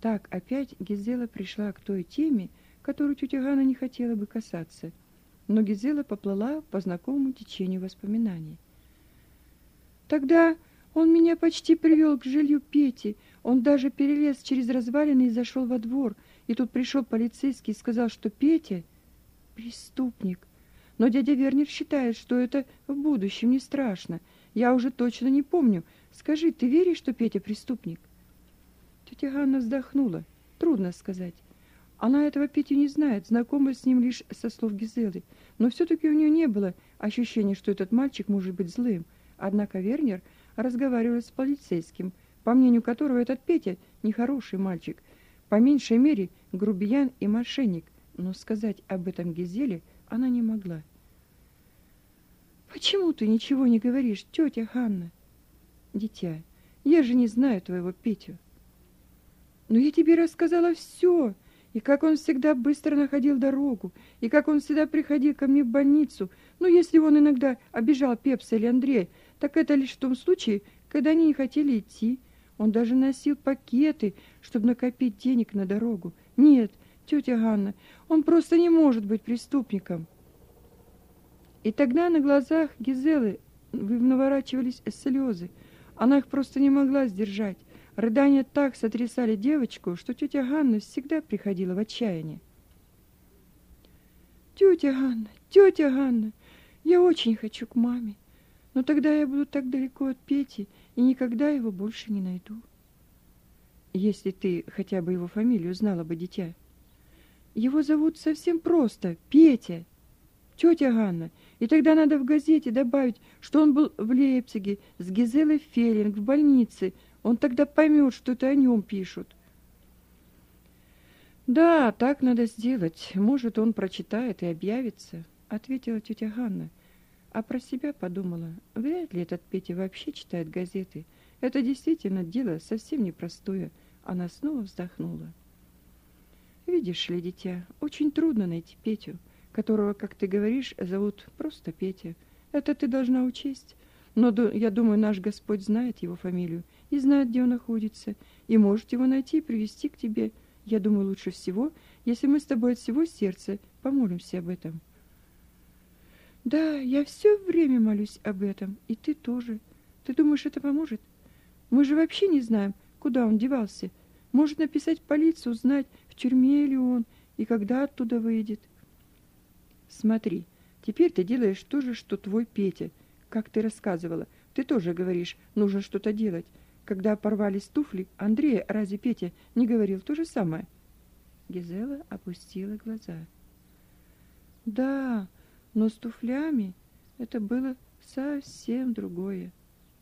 Так опять Гизела пришла к той теме, которую тетя Ганна не хотела бы касаться, но Гизела поплыла по знакомому течению воспоминаний. Тогда он меня почти привел к жилью Пети. Он даже перелез через развалины и зашел во двор. И тут пришел полицейский и сказал, что Петя — преступник. Но дядя Вернер считает, что это в будущем не страшно. Я уже точно не помню. Скажи, ты веришь, что Петя преступник? Тетя Ганна вздохнула. Трудно сказать. Она этого Петю не знает, знакома с ним лишь со слов Гизелы. Но все-таки у нее не было ощущения, что этот мальчик может быть злым. Однако Вернер разговаривал с полицейским, по мнению которого этот Петя нехороший мальчик, по меньшей мере грубиян и мошенник. Но сказать об этом Гизеле – она не могла. «Почему ты ничего не говоришь, тетя Ханна?» «Дитя, я же не знаю твоего Петю». «Но я тебе рассказала все, и как он всегда быстро находил дорогу, и как он всегда приходил ко мне в больницу. Ну, если он иногда обижал Пепса или Андрея, так это лишь в том случае, когда они не хотели идти. Он даже носил пакеты, чтобы накопить денег на дорогу. Нет, тетя Ганна, он просто не может быть преступником. И тогда на глазах Гизелы наворачивались слезы. Она их просто не могла сдержать. Рыдания так сотрясали девочку, что тетя Ганна всегда приходила в отчаяние. «Тетя Ганна, тетя Ганна, я очень хочу к маме, но тогда я буду так далеко от Пети и никогда его больше не найду». «Если ты хотя бы его фамилию знала бы, дитя», его зовут совсем просто Петя. Тетя Ганна. И тогда надо в газете добавить, что он был в Лейпциге с Гизелой Феллинг в больнице. Он тогда поймет, что это о нем пишут. Да, так надо сделать. Может, он прочитает и объявится, ответила тетя Ганна. А про себя подумала, вряд ли этот Петя вообще читает газеты. Это действительно дело совсем непростое. Она снова вздохнула. Видишь ли, дитя, очень трудно найти Петю, которого, как ты говоришь, зовут просто Петя. Это ты должна учесть. Но я думаю, наш Господь знает его фамилию и знает, где он находится, и может его найти и привести к тебе. Я думаю, лучше всего, если мы с тобой от всего сердца помолимся об этом. Да, я все время молюсь об этом, и ты тоже. Ты думаешь, это поможет? Мы же вообще не знаем, куда он девался. Может написать полицию, узнать, тюрьме ли он и когда оттуда выйдет. Смотри, теперь ты делаешь то же, что твой Петя. Как ты рассказывала, ты тоже говоришь, нужно что-то делать. Когда порвались туфли, Андрей, разве Петя не говорил то же самое? Гизела опустила глаза. Да, но с туфлями это было совсем другое.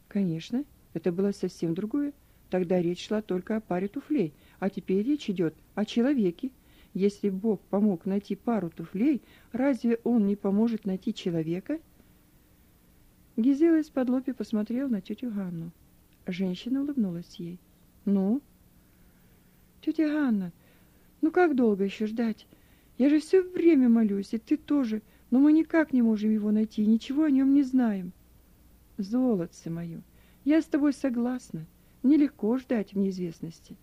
Конечно, это было совсем другое. Тогда речь шла только о паре туфлей, а теперь речь идет о человеке. Если Бог помог найти пару туфлей, разве Он не поможет найти человека? Гизела из-под лопи посмотрел на тетю Ганну. Женщина улыбнулась ей. «Ну?» «Тетя Ганна, ну как долго еще ждать? Я же все время молюсь, и ты тоже, но мы никак не можем его найти, ничего о нем не знаем». «Золотце мое, я с тобой согласна. Нелегко ждать в неизвестности.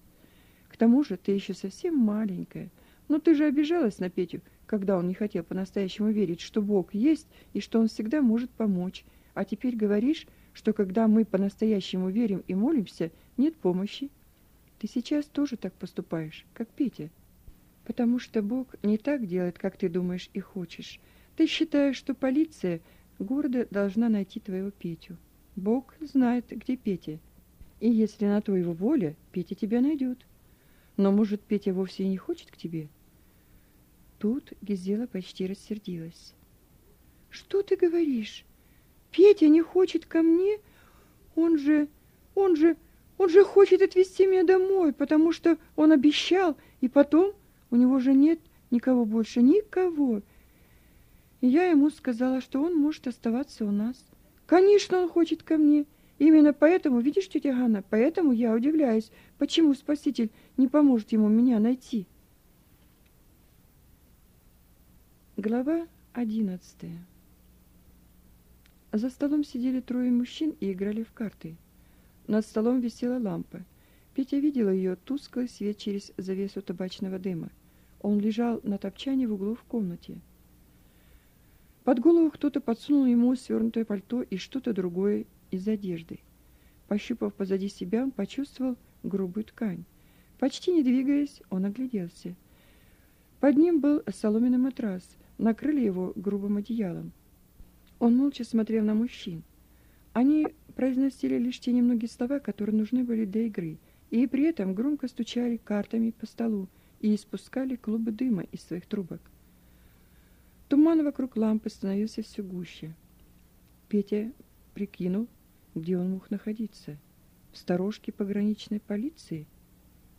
К тому же ты еще совсем маленькая. Но ты же обижалась на Петю, когда он не хотел по-настоящему верить, что Бог есть и что он всегда может помочь. А теперь говоришь, что когда мы по-настоящему верим и молимся, нет помощи. Ты сейчас тоже так поступаешь, как Петя. Потому что Бог не так делает, как ты думаешь и хочешь. Ты считаешь, что полиция города должна найти твоего Петю. Бог знает, где Петя. И если на то его воля, Петя тебя найдет. Но, может, Петя вовсе и не хочет к тебе? Тут Гизела почти рассердилась. Что ты говоришь? Петя не хочет ко мне? Он же, он же, он же хочет отвезти меня домой, потому что он обещал, и потом у него же нет никого больше, никого. Я ему сказала, что он может оставаться у нас. Конечно, он хочет ко мне. Именно поэтому, видишь, тетя Ганна, поэтому я удивляюсь, почему Спаситель не поможет ему меня найти. Глава одиннадцатая. За столом сидели трое мужчин и играли в карты. Над столом висела лампа. Петя видела ее тусклый свет через завесу табачного дыма. Он лежал на топчане в углу в комнате. Под голову кто-то подсунул ему свернутое пальто и что-то другое из одежды. Пощупав позади себя, он почувствовал грубую ткань. Почти не двигаясь, он огляделся. Под ним был соломенный матрас, накрыли его грубым одеялом. Он молча смотрел на мужчин. Они произносили лишь те немногие слова, которые нужны были для игры, и при этом громко стучали картами по столу и испускали клубы дыма из своих трубок. Туман вокруг лампы становился все гуще. Петя прикинул, где он мог находиться. В сторожке пограничной полиции.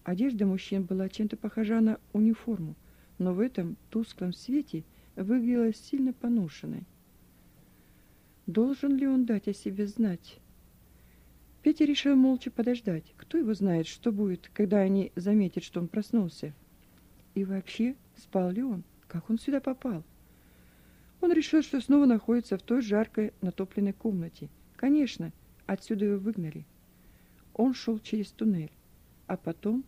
Одежда мужчин была чем-то похожа на униформу, но в этом тусклом свете выглядела сильно поношенной. Должен ли он дать о себе знать? Петя решил молча подождать. Кто его знает, что будет, когда они заметят, что он проснулся? И вообще, спал ли он? Как он сюда попал? Он решил, что снова находится в той жаркой натопленной комнате. Конечно, отсюда его выгнали. Он шел через туннель. А потом...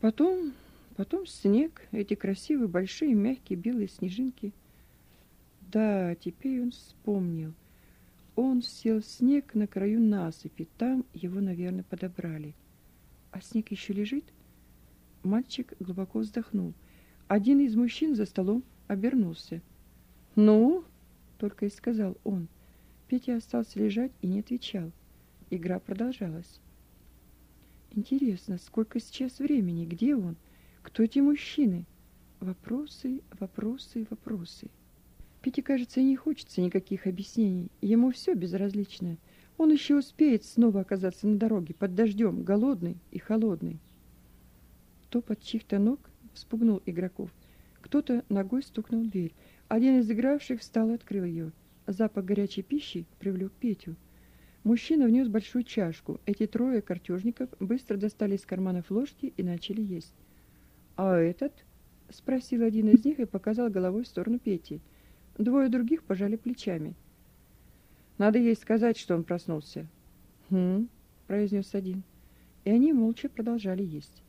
Потом... Потом снег, эти красивые, большие, мягкие, белые снежинки. Да, теперь он вспомнил. Он сел снег на краю насыпи. Там его, наверное, подобрали. А снег еще лежит? Мальчик глубоко вздохнул. Один из мужчин за столом обернулся. «Ну?» — только и сказал он. Петя остался лежать и не отвечал. Игра продолжалась. Интересно, сколько сейчас времени? Где он? Кто эти мужчины? Вопросы, вопросы, вопросы. Пете, кажется, не хочется никаких объяснений. Ему все безразлично. Он еще успеет снова оказаться на дороге под дождем, голодный и холодный. Топот чьих-то ног вспугнул игроков. Кто-то ногой стукнул в дверь. Один из игравших встал и открыл ее. Запах горячей пищи привлек Петю. Мужчина внес большую чашку. Эти трое картежников быстро достали из карманов ложки и начали есть. «А этот?» — спросил один из них и показал головой в сторону Пети. Двое других пожали плечами. «Надо ей сказать, что он проснулся». «Хм», — произнес один. И они молча продолжали есть.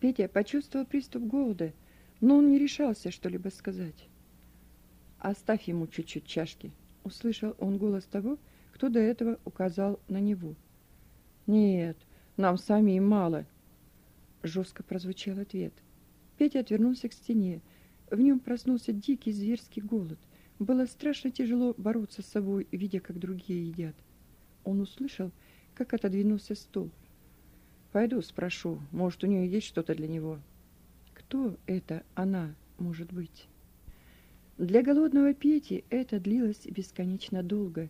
Петя почувствовал приступ голода, но он не решался что-либо сказать. Оставь ему чуть-чуть чашки, услышал он голос того, кто до этого указал на него. Нет, нам самим мало, жестко прозвучал ответ. Петя отвернулся к стене. В нем проснулся дикий зверский голод. Было страшно тяжело бороться с собой, видя, как другие едят. Он услышал, как отодвинулся стол. Пойду спрошу, может, у нее есть что-то для него. Кто это она может быть? Для голодного Пети это длилось бесконечно долго,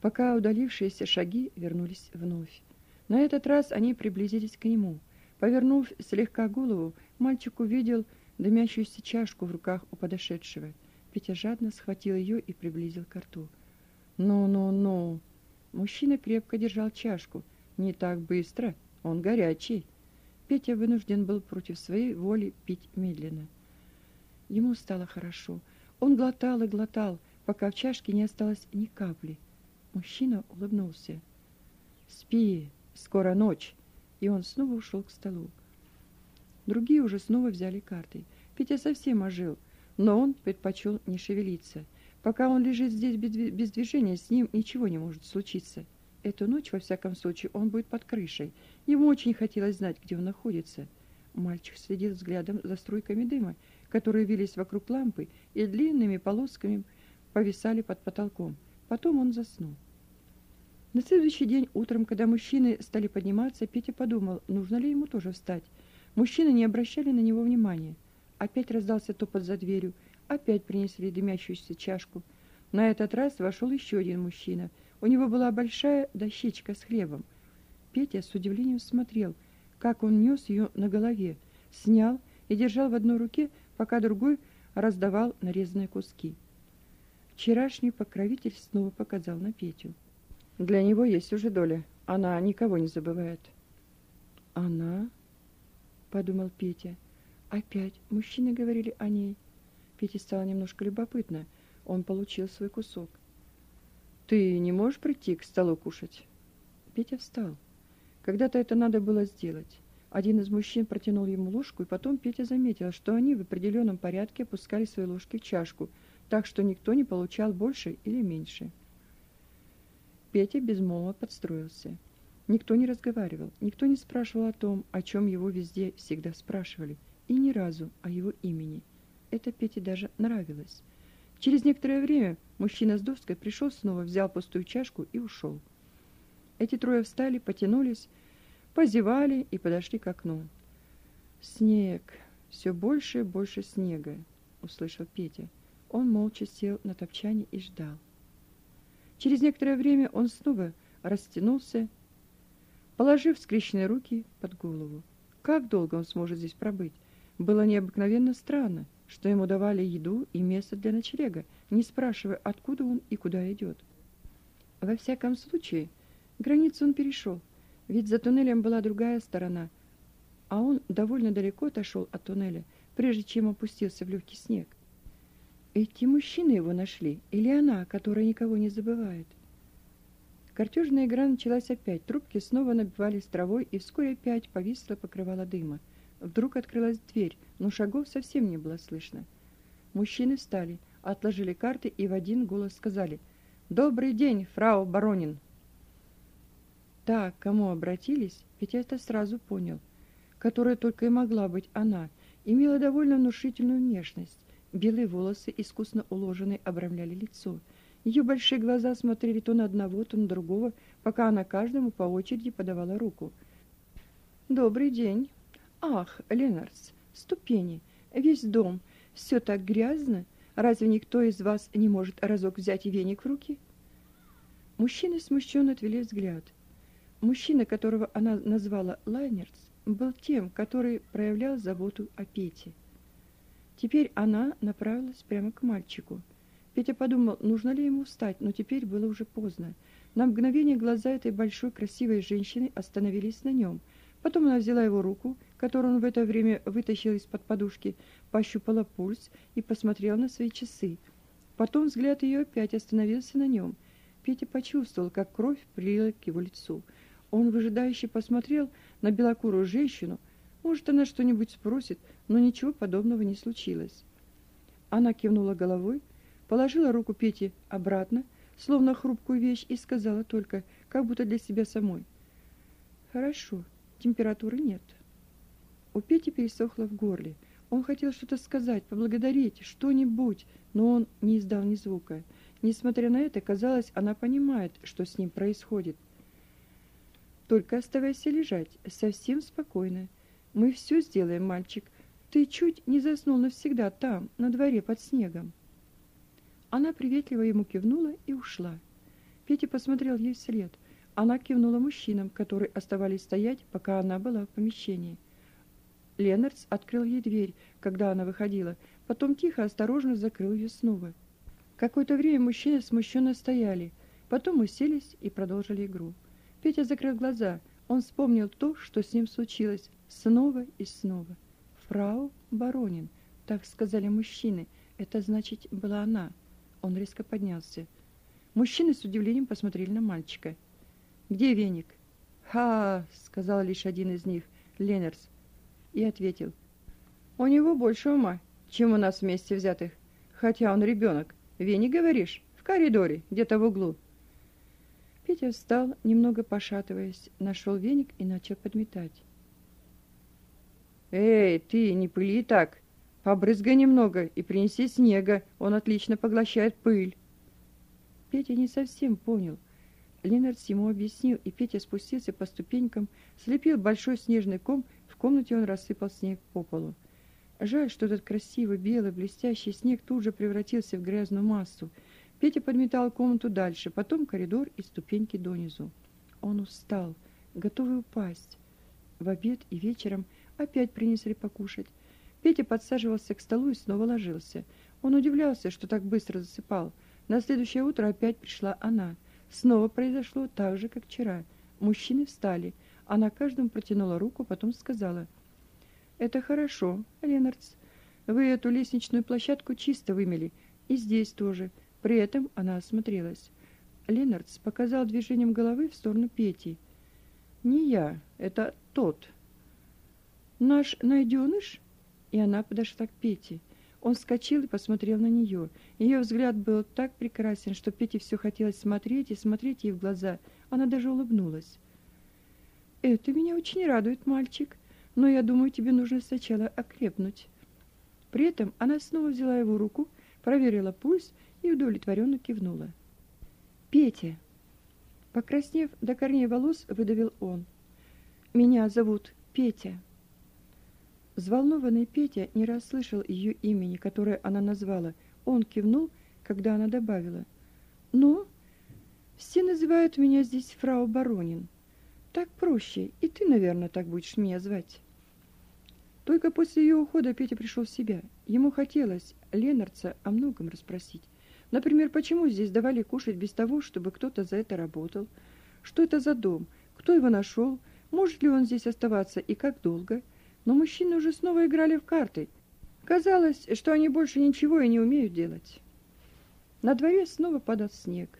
пока удалившиеся шаги вернулись вновь. На этот раз они приблизились к нему. Повернув слегка голову, мальчик увидел дымящуюся чашку в руках у подошедшего. Петя жадно схватил ее и приблизил к рту. «Ну-ну-ну!» Мужчина крепко держал чашку. «Не так быстро, он горячий!» Петя вынужден был против своей воли пить медленно. Ему стало хорошо. Он глотал и глотал, пока в чашке не осталось ни капли. Мужчина улыбнулся. «Спи, скоро ночь!» И он снова ушел к столу. Другие уже снова взяли карты. Петя совсем ожил, но он предпочел не шевелиться. Пока он лежит здесь без движения, с ним ничего не может случиться. Эту ночь, во всяком случае, он будет под крышей. Ему очень хотелось знать, где он находится. Мальчик следил взглядом за струйками дыма, которые вились вокруг лампы и длинными полосками повисали под потолком. Потом он заснул. На следующий день утром, когда мужчины стали подниматься, Петя подумал, нужно ли ему тоже встать. Мужчины не обращали на него внимания. Опять раздался топот за дверью, опять принесли дымящуюся чашку. На этот раз вошел еще один мужчина. У него была большая дощечка с хлебом. Петя с удивлением смотрел, как он нес ее на голове, снял и держал в одной руке, пока другой раздавал нарезанные куски. Вчерашний покровитель снова показал на Петю. Для него есть уже доля. Она никого не забывает. Она, подумал Петя. Опять мужчины говорили о ней. Пете стало немножко любопытно. Он получил свой кусок. Ты не можешь прийти к столу кушать? Петя встал. Когда-то это надо было сделать. Один из мужчин протянул ему ложку, и потом Петя заметил, что они в определенном порядке опускали свои ложки в чашку, так что никто не получал больше или меньше. Петя безмолвно подстроился. Никто не разговаривал, никто не спрашивал о том, о чем его везде всегда спрашивали, и ни разу о его имени. Это Пете даже нравилось. Через некоторое время мужчина с доской пришел снова, взял пустую чашку и ушел. Эти трое встали, потянулись, позевали и подошли к окну. Снег, все больше и больше снега, услышал Петя. Он молча сел на топчане и ждал. Через некоторое время он снова растянулся, положив скрещенные руки под голову. Как долго он сможет здесь пробыть? Было необыкновенно странно, что ему давали еду и место для ночлега, не спрашивая, откуда он и куда идет. Во всяком случае, границу он перешел, ведь за туннелем была другая сторона, а он довольно далеко отошел от туннеля, прежде чем опустился в легкий снег. Эти мужчины его нашли, или она, которая никого не забывает? Картежная игра началась опять. Трубки снова набивались травой, и вскоре опять повисло покрывало дыма. Вдруг открылась дверь, но шагов совсем не было слышно. Мужчины встали, отложили карты и в один голос сказали «Добрый день, фрау баронин!» Так, кому обратились, ведь это сразу понял, которая только и могла быть она, имела довольно внушительную внешность. Белые волосы, искусно уложенные, обрамляли лицо. Ее большие глаза смотрели то на одного, то на другого, пока она каждому по очереди подавала руку. «Добрый день!» «Ах, Ленарс, ступени, весь дом, все так грязно. Разве никто из вас не может разок взять веник в руки?» Мужчины смущенно отвели взгляд. Мужчина, которого она назвала Лайнерс, был тем, который проявлял заботу о Пете. Теперь она направилась прямо к мальчику. Петя подумал, нужно ли ему встать, но теперь было уже поздно. На мгновение глаза этой большой красивой женщины остановились на нем. Потом она взяла его руку, которую он в это время вытащил из-под подушки, пощупала пульс и посмотрела на свои часы. Потом взгляд ее опять остановился на нем. Петя почувствовал, как кровь прилила к его лицу. Он выжидающе посмотрел на белокурую женщину, может, она что-нибудь спросит, но ничего подобного не случилось. Она кивнула головой, положила руку Пете обратно, словно хрупкую вещь, и сказала только, как будто для себя самой. «Хорошо, температуры нет». У Пети пересохло в горле. Он хотел что-то сказать, поблагодарить, что-нибудь, но он не издал ни звука. Несмотря на это, казалось, она понимает, что с ним происходит. Только оставайся лежать, совсем спокойно. Мы все сделаем, мальчик. Ты чуть не заснул навсегда там, на дворе под снегом. Она приветливо ему кивнула и ушла. Петя посмотрел ей вслед. Она кивнула мужчинам, которые оставались стоять, пока она была в помещении. Ленардс открыл ей дверь, когда она выходила, потом тихо, осторожно закрыл ее снова. Какое-то время мужчины смущенно стояли, потом уселись и продолжили игру. Петя закрыл глаза. Он вспомнил то, что с ним случилось, снова и снова. Фрау Баронин, так сказали мужчины. Это значит, была она. Он резко поднялся. Мужчины с удивлением посмотрели на мальчика. Где веник? Ха, сказал лишь один из них, Ленерс, и ответил: У него больше ума, чем у нас вместе взятых, хотя он ребенок, Вени, говоришь? В коридоре, где-то в углу. Петя встал, немного пошатываясь, нашел веник и начал подметать. «Эй, ты, не пыли так! Побрызгай немного и принеси снега, он отлично поглощает пыль!» Петя не совсем понял. Ленард ему объяснил, и Петя спустился по ступенькам, слепил большой снежный ком, в комнате он рассыпал снег по полу. Жаль, что этот красивый, белый, блестящий снег тут же превратился в грязную массу. Петя подметал комнату дальше, потом коридор и ступеньки донизу. Он устал, готовый упасть. В обед и вечером опять принесли покушать. Петя подсаживался к столу и снова ложился. Он удивлялся, что так быстро засыпал. На следующее утро опять пришла она. Снова произошло так же, как вчера. Мужчины встали. Она каждому протянула руку, потом сказала — это хорошо, Ленардс. Вы эту лестничную площадку чисто вымели, и здесь тоже. При этом она осмотрелась. Ленардс показал движением головы в сторону Пети. Не я, это тот. Наш найденыш? И она подошла к Пете. Он вскочил и посмотрел на нее. Ее взгляд был так прекрасен, что Пете все хотелось смотреть и смотреть ей в глаза. Она даже улыбнулась. «Это меня очень радует, мальчик но я думаю, тебе нужно сначала окрепнуть. При этом она снова взяла его руку, проверила пульс и удовлетворенно кивнула. Петя, покраснев до корней волос, выдавил он. Меня зовут Петя. Взволнованный Петя не расслышал ее имени, которое она назвала. Он кивнул, когда она добавила: "Ну, все называют меня здесь фрау Баронин. Так проще, и ты, наверное, так будешь меня звать. Только после ее ухода Петя пришел в себя. Ему хотелось Ленарца о многом расспросить. Например, почему здесь давали кушать без того, чтобы кто-то за это работал? Что это за дом? Кто его нашел? Может ли он здесь оставаться и как долго? Но мужчины уже снова играли в карты. Казалось, что они больше ничего и не умеют делать. На дворе снова падал снег.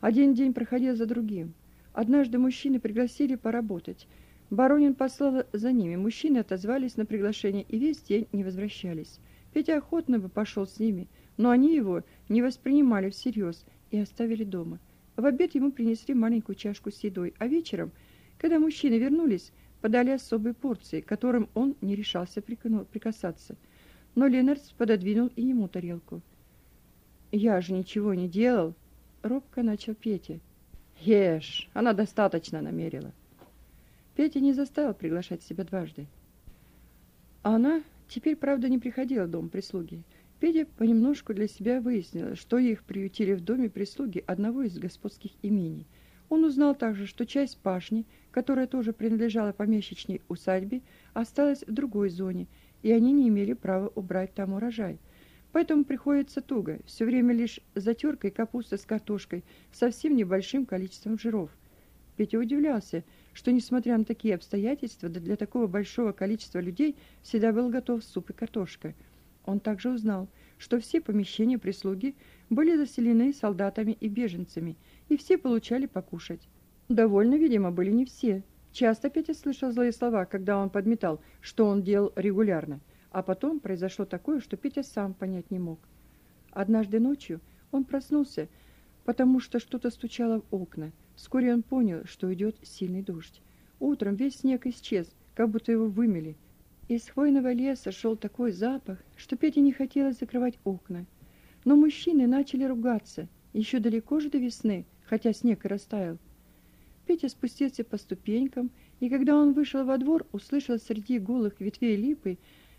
Один день проходил за другим. Однажды мужчины пригласили поработать. Баронин послал за ними. Мужчины отозвались на приглашение и весь день не возвращались. Петя охотно бы пошел с ними, но они его не воспринимали всерьез и оставили дома. В обед ему принесли маленькую чашку с едой, а вечером, когда мужчины вернулись, подали особые порции, которым он не решался прикасаться. Но Ленард пододвинул и ему тарелку. «Я же ничего не делал!» — робко начал Петя. Ешь, она достаточно намерила. Петя не заставил приглашать себя дважды. Она теперь, правда, не приходила в дом прислуги. Петя понемножку для себя выяснил, что их приютили в доме прислуги одного из господских имений. Он узнал также, что часть пашни, которая тоже принадлежала помещичьей усадьбе, осталась в другой зоне, и они не имели права убрать там урожай. Поэтому приходится туго, все время лишь затеркой капуста с картошкой, совсем небольшим количеством жиров. Петя удивлялся, что, несмотря на такие обстоятельства, для такого большого количества людей всегда был готов суп и картошка. Он также узнал, что все помещения прислуги были заселены солдатами и беженцами, и все получали покушать. Довольно, видимо, были не все. Часто Петя слышал злые слова, когда он подметал, что он делал регулярно. А потом произошло такое, что Петя сам понять не мог. Однажды ночью он проснулся, потому что что-то стучало в окна. Вскоре он понял, что идет сильный дождь. Утром весь снег исчез, как будто его вымели. Из хвойного леса шел такой запах, что Пете не хотелось закрывать окна. Но мужчины начали ругаться. Еще далеко же до весны, хотя снег и растаял. Петя спустился по ступенькам, и когда он вышел во двор, услышал среди голых ветвей липы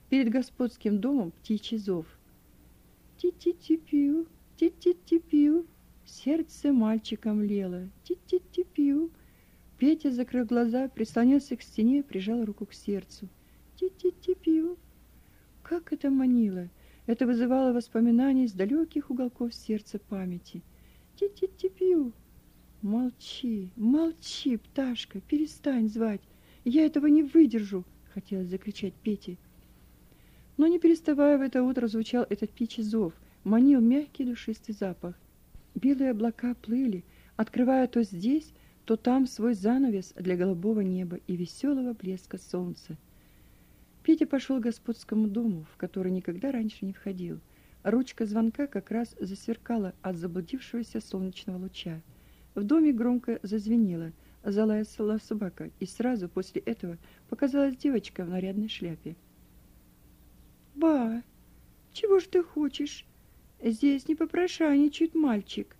перед господским домом птичий зов. Ти-ти-ти-пью, ти-ти-ти-пью. Сердце мальчика млело. Ти-ти-ти-пью. Петя, закрыл глаза, прислонился к стене, прижал руку к сердцу. Ти-ти-ти-пью. Как это манило! Это вызывало воспоминания из далеких уголков сердца памяти. Ти-ти-ти-пью. Молчи, молчи, пташка, перестань звать. Я этого не выдержу, хотелось закричать Пете. Но не переставая в это утро звучал этот птичий зов, манил мягкий душистый запах. Белые облака плыли, открывая то здесь, то там свой занавес для голубого неба и веселого блеска солнца. Петя пошел к господскому дому, в который никогда раньше не входил. Ручка звонка как раз засверкала от заблудившегося солнечного луча. В доме громко зазвенело, залаяла собака, и сразу после этого показалась девочка в нарядной шляпе. «Ба, чего ж ты хочешь? Здесь не попрошайничает мальчик».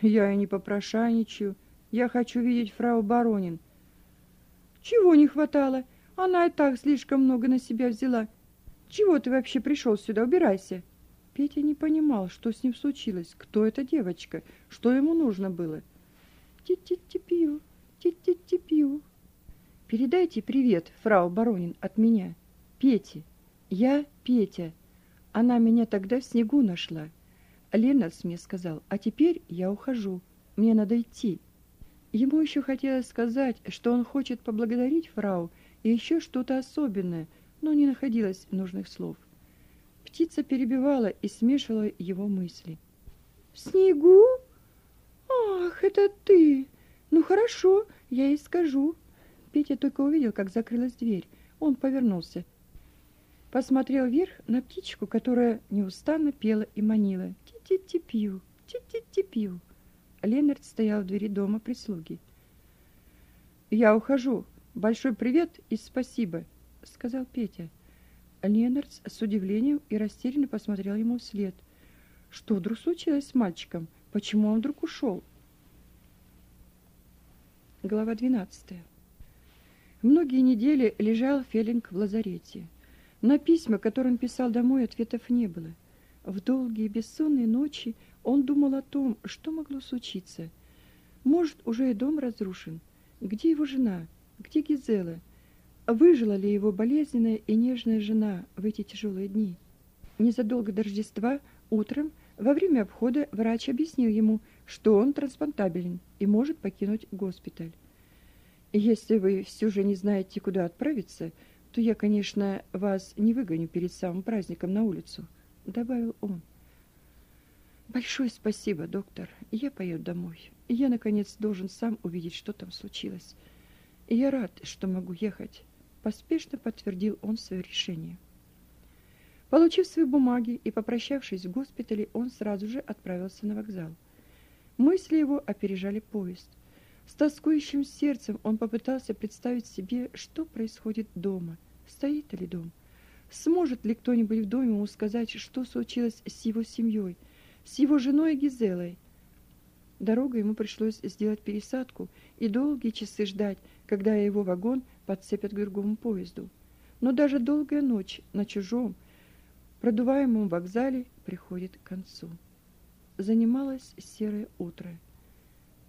«Я и не попрошайничаю. Я хочу видеть фрау Баронин». «Чего не хватало? Она и так слишком много на себя взяла. Чего ты вообще пришел сюда? Убирайся!» Петя не понимал, что с ним случилось, кто эта девочка, что ему нужно было. «Ти-ти-ти-пиу, ти-ти-ти-пиу». «Передайте привет, фрау Баронин, от меня. Пете. Я Петя. Она меня тогда в снегу нашла. Ленарс мне сказал, а теперь я ухожу. Мне надо идти». Ему еще хотелось сказать, что он хочет поблагодарить фрау и еще что-то особенное, но не находилось нужных слов. Птица перебивала и смешивала его мысли. «В снегу? Ах, это ты! Ну хорошо, я ей скажу». Петя только увидел, как закрылась дверь. Он повернулся. Посмотрел вверх на птичку, которая неустанно пела и манила. «Ти-ти-ти-пью, ти-ти-ти-пью». Ленард стоял в двери дома прислуги. «Я ухожу. Большой привет и спасибо», — сказал Петя. Ленардс с удивлением и растерянно посмотрел ему вслед. Что вдруг случилось с мальчиком? Почему он вдруг ушел? Глава 12. Многие недели лежал Фелинг в лазарете. На письма, которые он писал домой, ответов не было. В долгие бессонные ночи он думал о том, что могло случиться. Может, уже и дом разрушен. Где его жена? Где Гизела? Выжила ли его болезненная и нежная жена в эти тяжелые дни? Незадолго до Рождества утром во время обхода врач объяснил ему, что он трансплантабелен и может покинуть госпиталь. Если вы все же не знаете, куда отправиться, то я, конечно, вас не выгоню перед самым праздником на улицу, добавил он. Большое спасибо, доктор. Я поеду домой. Я наконец должен сам увидеть, что там случилось. Я рад, что могу ехать поспешно подтвердил он свое решение. Получив свои бумаги и попрощавшись в госпитале, он сразу же отправился на вокзал. Мысли его опережали поезд. С тоскующим сердцем он попытался представить себе, что происходит дома. Стоит ли дом? Сможет ли кто-нибудь в доме ему сказать, что случилось с его семьей, с его женой Гизелой? Дорогой ему пришлось сделать пересадку и долгие часы ждать, когда его вагон подцепят к другому поезду. Но даже долгая ночь на чужом, продуваемом вокзале приходит к концу. Занималось серое утро.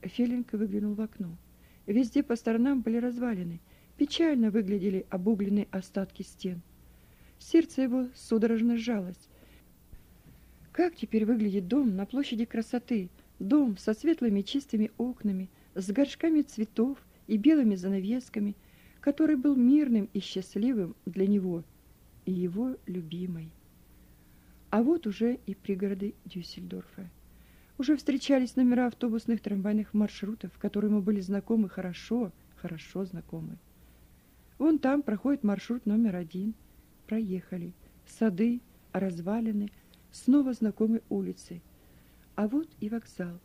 Фелинг выглянул в окно. Везде по сторонам были развалины, печально выглядели обугленные остатки стен. Сердце его судорожно сжалось. Как теперь выглядит дом на площади красоты? Дом со светлыми чистыми окнами, с горшками цветов и белыми занавесками – который был мирным и счастливым для него и его любимой. А вот уже и пригороды Дюссельдорфа. Уже встречались номера автобусных трамвайных маршрутов, которые ему были знакомы хорошо, хорошо знакомы. Вон там проходит маршрут номер один. Проехали. Сады, развалины, снова знакомые улицы. А вот и вокзал.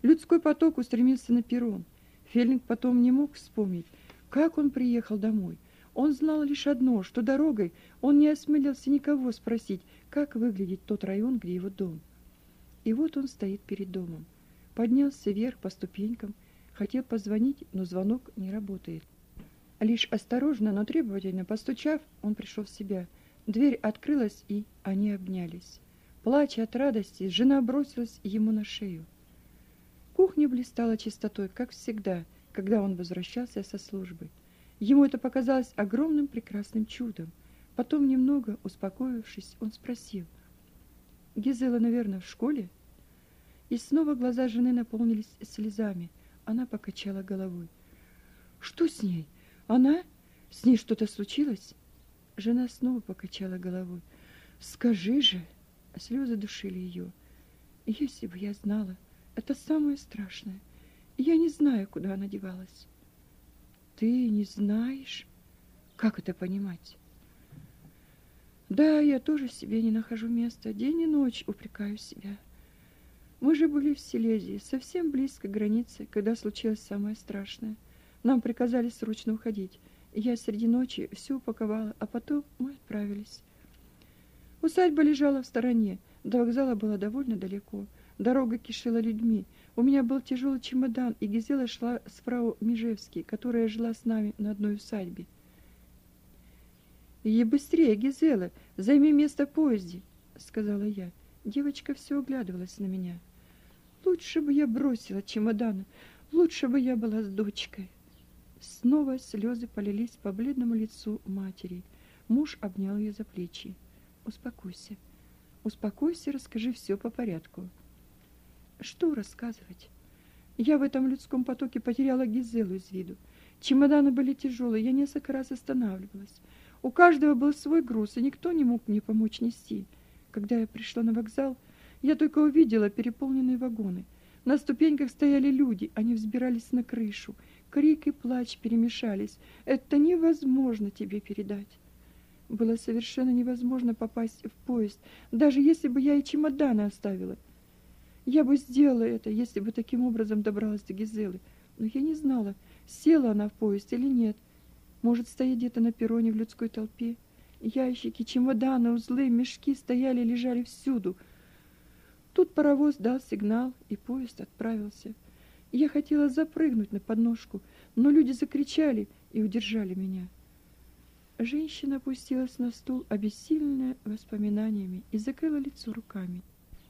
Людской поток устремился на перрон. Фельник потом не мог вспомнить, как он приехал домой? Он знал лишь одно, что дорогой он не осмелился никого спросить, как выглядит тот район, где его дом. И вот он стоит перед домом. Поднялся вверх по ступенькам, хотел позвонить, но звонок не работает. Лишь осторожно, но требовательно постучав, он пришел в себя. Дверь открылась, и они обнялись. Плача от радости, жена бросилась ему на шею. Кухня блистала чистотой, как всегда — когда он возвращался со службы. Ему это показалось огромным прекрасным чудом. Потом, немного успокоившись, он спросил. «Гизела, наверное, в школе?» И снова глаза жены наполнились слезами. Она покачала головой. «Что с ней? Она? С ней что-то случилось?» Жена снова покачала головой. «Скажи же!» Слезы душили ее. «Если бы я знала, это самое страшное. Я не знаю, куда она девалась. Ты не знаешь? Как это понимать? Да, я тоже себе не нахожу места, день и ночь упрекаю себя. Мы же были в Силезии, совсем близко к границе, когда случилось самое страшное. Нам приказали срочно уходить. Я среди ночи все упаковала, а потом мы отправились. Усадьба лежала в стороне, до вокзала было довольно далеко. Дорога кишела людьми. У меня был тяжелый чемодан, и Гизела шла с фрау Межевски, которая жила с нами на одной усадьбе. «И быстрее, Гизела, займи место в поезде», — сказала я. Девочка все оглядывалась на меня. «Лучше бы я бросила чемодан, лучше бы я была с дочкой». Снова слезы полились по бледному лицу матери. Муж обнял ее за плечи. «Успокойся, успокойся, расскажи все по порядку». Что рассказывать? Я в этом людском потоке потеряла Гизелу из виду. Чемоданы были тяжелые, я несколько раз останавливалась. У каждого был свой груз, и никто не мог мне помочь нести. Когда я пришла на вокзал, я только увидела переполненные вагоны. На ступеньках стояли люди, они взбирались на крышу. Крик и плач перемешались. Это невозможно тебе передать. Было совершенно невозможно попасть в поезд, даже если бы я и чемоданы оставила. Я бы сделала это, если бы таким образом добралась до Гизелы. Но я не знала, села она в поезд или нет. Может, стоит где-то на перроне в людской толпе. Ящики, чемоданы, узлы, мешки стояли и лежали всюду. Тут паровоз дал сигнал, и поезд отправился. Я хотела запрыгнуть на подножку, но люди закричали и удержали меня. Женщина опустилась на стул, обессиленная воспоминаниями, и закрыла лицо руками.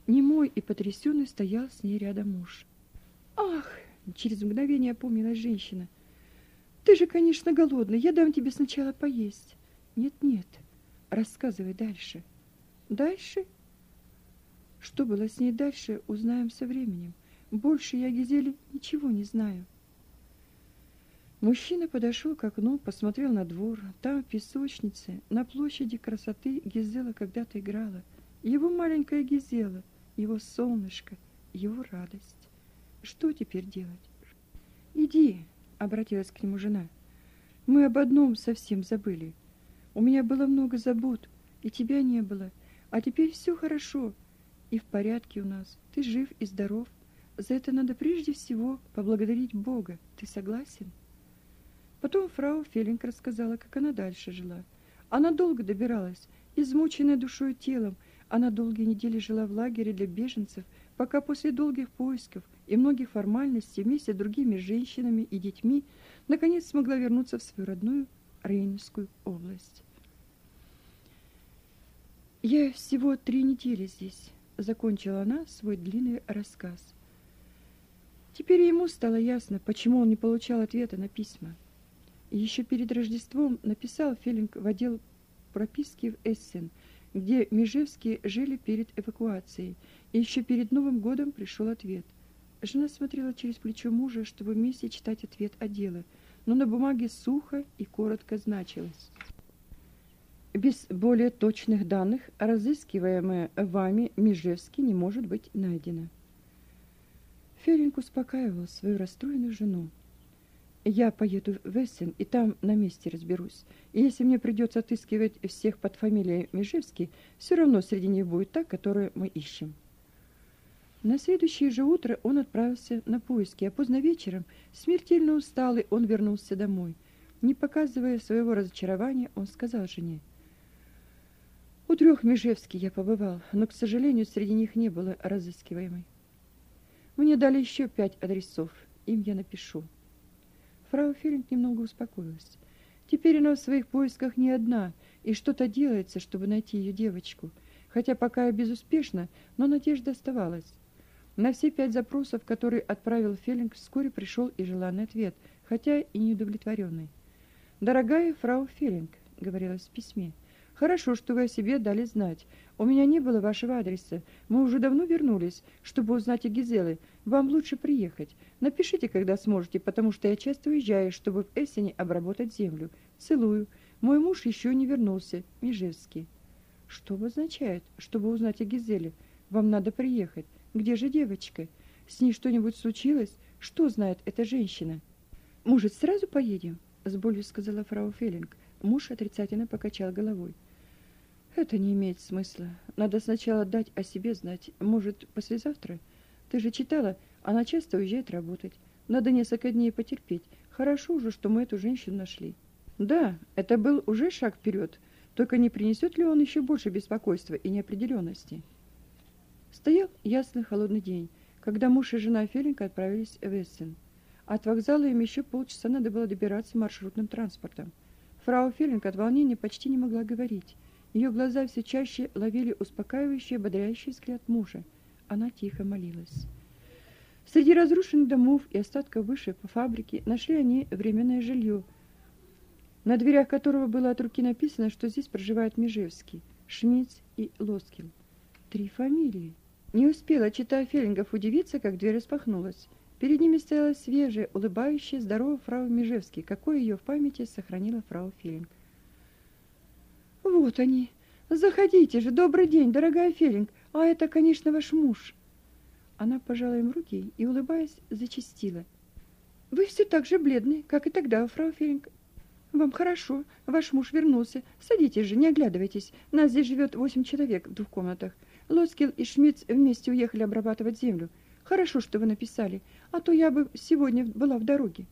Немой и потрясенный стоял с ней рядом муж. «Ах!» — через мгновение опомнилась женщина. «Ты же, конечно, голодный. Я дам тебе сначала поесть». «Нет-нет, рассказывай дальше». «Дальше?» Что было с ней дальше, узнаем со временем. Больше я Гизели ничего не знаю. Мужчина подошел к окну, посмотрел на двор. Там, в песочнице, на площади красоты, Гизела когда-то играла. Его маленькая Гизела — его солнышко, его радость. Что теперь делать? Иди, обратилась к нему жена. Мы об одном совсем забыли. У меня было много забот, и тебя не было, а теперь все хорошо и в порядке у нас. Ты жив и здоров. За это надо прежде всего поблагодарить Бога. Ты согласен? Потом фрау Фелинг рассказала, как она дальше жила. Она долго добиралась, измученная душой и телом, она долгие недели жила в лагере для беженцев, пока после долгих поисков и многих формальностей вместе с другими женщинами и детьми наконец смогла вернуться в свою родную Рейнскую область. «Я всего три недели здесь», — закончила она свой длинный рассказ. Теперь ему стало ясно, почему он не получал ответа на письма. Еще перед Рождеством написал Фелинг в отдел прописки в Эссен — где Межевские жили перед эвакуацией, и еще перед Новым годом пришел ответ. Жена смотрела через плечо мужа, чтобы вместе читать ответ отдела, но на бумаге сухо и коротко значилось. Без более точных данных разыскиваемое вами Межевский не может быть найдено. Феринг успокаивал свою расстроенную жену. Я поеду в Эссен и там на месте разберусь. И если мне придется отыскивать всех под фамилией Межевский, все равно среди них будет та, которую мы ищем. На следующее же утро он отправился на поиски, а поздно вечером, смертельно усталый, он вернулся домой. Не показывая своего разочарования, он сказал жене: "У трех Межевски я побывал, но, к сожалению, среди них не было разыскиваемой. Мне дали еще пять адресов, им я напишу". Фрау Филинг немного успокоилась. Теперь она в своих поисках не одна, и что-то делается, чтобы найти ее девочку. Хотя пока и безуспешно, но надежда оставалась. На все пять запросов, которые отправил Феллинг, вскоре пришел и желанный ответ, хотя и неудовлетворенный. «Дорогая фрау Феллинг», — говорилось в письме, — Хорошо, что вы о себе дали знать. У меня не было вашего адреса. Мы уже давно вернулись, чтобы узнать о Гизеле. Вам лучше приехать. Напишите, когда сможете, потому что я часто уезжаю, чтобы в Эссене обработать землю. Целую. Мой муж еще не вернулся. Межевский. Что означает, чтобы узнать о Гизеле? Вам надо приехать. Где же девочка? С ней что-нибудь случилось? Что знает эта женщина? Может, сразу поедем? С болью сказала фрау Феллинг. Муж отрицательно покачал головой. Это не имеет смысла. Надо сначала дать о себе знать. Может, послезавтра? Ты же читала, она часто уезжает работать. Надо несколько дней потерпеть. Хорошо уже, что мы эту женщину нашли. Да, это был уже шаг вперед. Только не принесет ли он еще больше беспокойства и неопределенности? Стоял ясный холодный день, когда муж и жена Фелинка отправились в Эссен. От вокзала им еще полчаса надо было добираться маршрутным транспортом. Фрау Фелинг от волнения почти не могла говорить. Ее глаза все чаще ловили успокаивающий, ободряющий взгляд мужа. Она тихо молилась. Среди разрушенных домов и остатков выше по фабрике нашли они временное жилье, на дверях которого было от руки написано, что здесь проживают Межевский, Шмидц и Лоскин. Три фамилии. Не успела читая Феллингов удивиться, как дверь распахнулась. Перед ними стояла свежая, улыбающая, здоровая фрау Межевский, какой ее в памяти сохранила фрау Феллинг. Вот они. Заходите же. Добрый день, дорогая Фелинг. А это, конечно, ваш муж. Она пожала им руки и, улыбаясь, зачастила. Вы все так же бледны, как и тогда, фрау Фелинг. Вам хорошо. Ваш муж вернулся. Садитесь же, не оглядывайтесь. Нас здесь живет восемь человек в двух комнатах. Лоскил и Шмидц вместе уехали обрабатывать землю. Хорошо, что вы написали, а то я бы сегодня была в дороге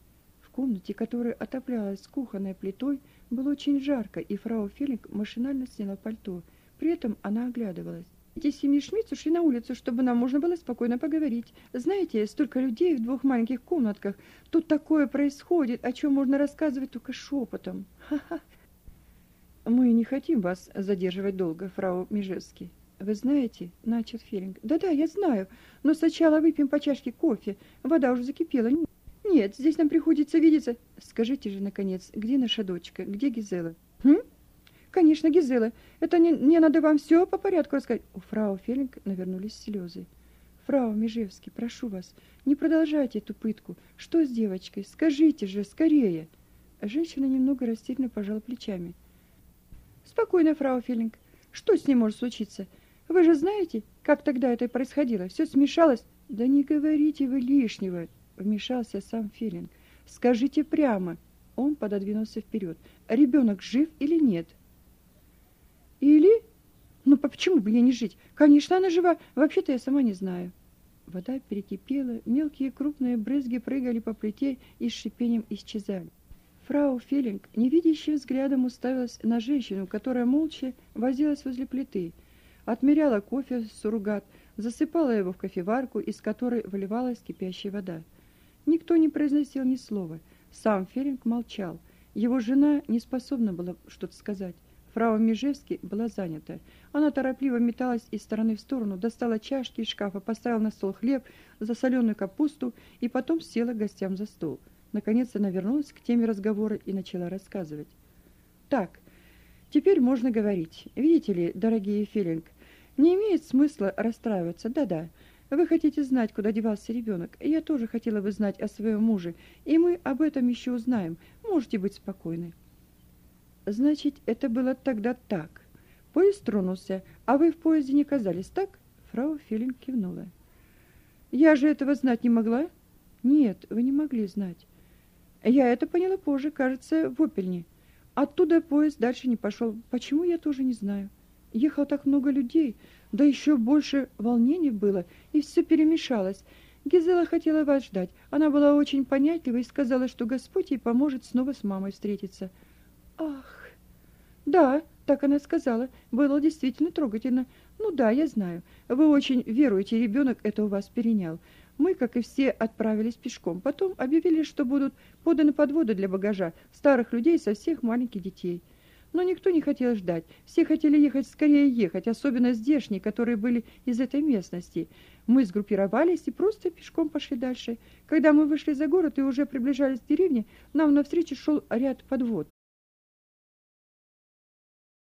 комнате, которая отоплялась кухонной плитой, было очень жарко, и фрау Фелинг машинально сняла пальто. При этом она оглядывалась. Эти семьи Шмидц ушли на улицу, чтобы нам можно было спокойно поговорить. Знаете, столько людей в двух маленьких комнатках. Тут такое происходит, о чем можно рассказывать только шепотом. Ха-ха. Мы не хотим вас задерживать долго, фрау Межевский. Вы знаете, начал Фелинг. Да-да, я знаю, но сначала выпьем по чашке кофе. Вода уже закипела. Нет, здесь нам приходится видеться. Скажите же, наконец, где наша дочка? Где Гизела? Хм? Конечно, Гизела. Это не, не надо вам все по порядку рассказать. У фрау Фелинг навернулись слезы. Фрау Межевский, прошу вас, не продолжайте эту пытку. Что с девочкой? Скажите же, скорее. Женщина немного растерянно пожала плечами. Спокойно, фрау Фелинг. Что с ней может случиться? Вы же знаете, как тогда это происходило? Все смешалось. Да не говорите вы лишнего, вмешался сам Филин. Скажите прямо. Он пододвинулся вперед. Ребенок жив или нет? Или? Ну почему бы ей не жить? Конечно, она жива. Вообще-то я сама не знаю. Вода перекипела, мелкие крупные брызги прыгали по плите и с шипением исчезали. Фрау Феллинг невидящим взглядом уставилась на женщину, которая молча возилась возле плиты, отмеряла кофе с сургат, засыпала его в кофеварку, из которой выливалась кипящая вода. Никто не произносил ни слова. Сам Феринг молчал. Его жена не способна была что-то сказать. Фрау Межевский была занята. Она торопливо металась из стороны в сторону, достала чашки из шкафа, поставила на стол хлеб, засоленную капусту и потом села к гостям за стол. Наконец она вернулась к теме разговора и начала рассказывать. Так, теперь можно говорить. Видите ли, дорогие Филинг, не имеет смысла расстраиваться. Да-да. Вы хотите знать, куда девался ребенок. Я тоже хотела бы знать о своем муже, и мы об этом еще узнаем. Можете быть спокойны. Значит, это было тогда так. Поезд тронулся, а вы в поезде не казались, так? Фрау Филинг кивнула. Я же этого знать не могла? Нет, вы не могли знать. Я это поняла позже, кажется, в Опельне. Оттуда поезд дальше не пошел. Почему, я тоже не знаю. Ехало так много людей, да еще больше волнений было, и все перемешалось. Гизела хотела вас ждать. Она была очень понятлива и сказала, что Господь ей поможет снова с мамой встретиться. Ах, да, так она сказала. Было действительно трогательно. Ну да, я знаю. Вы очень веруете, ребенок это у вас перенял. Мы, как и все, отправились пешком. Потом объявили, что будут поданы подводы для багажа старых людей со всех маленьких детей. Но никто не хотел ждать. Все хотели ехать скорее ехать, особенно здешние, которые были из этой местности. Мы сгруппировались и просто пешком пошли дальше. Когда мы вышли за город и уже приближались к деревне, нам навстречу шел ряд подвод.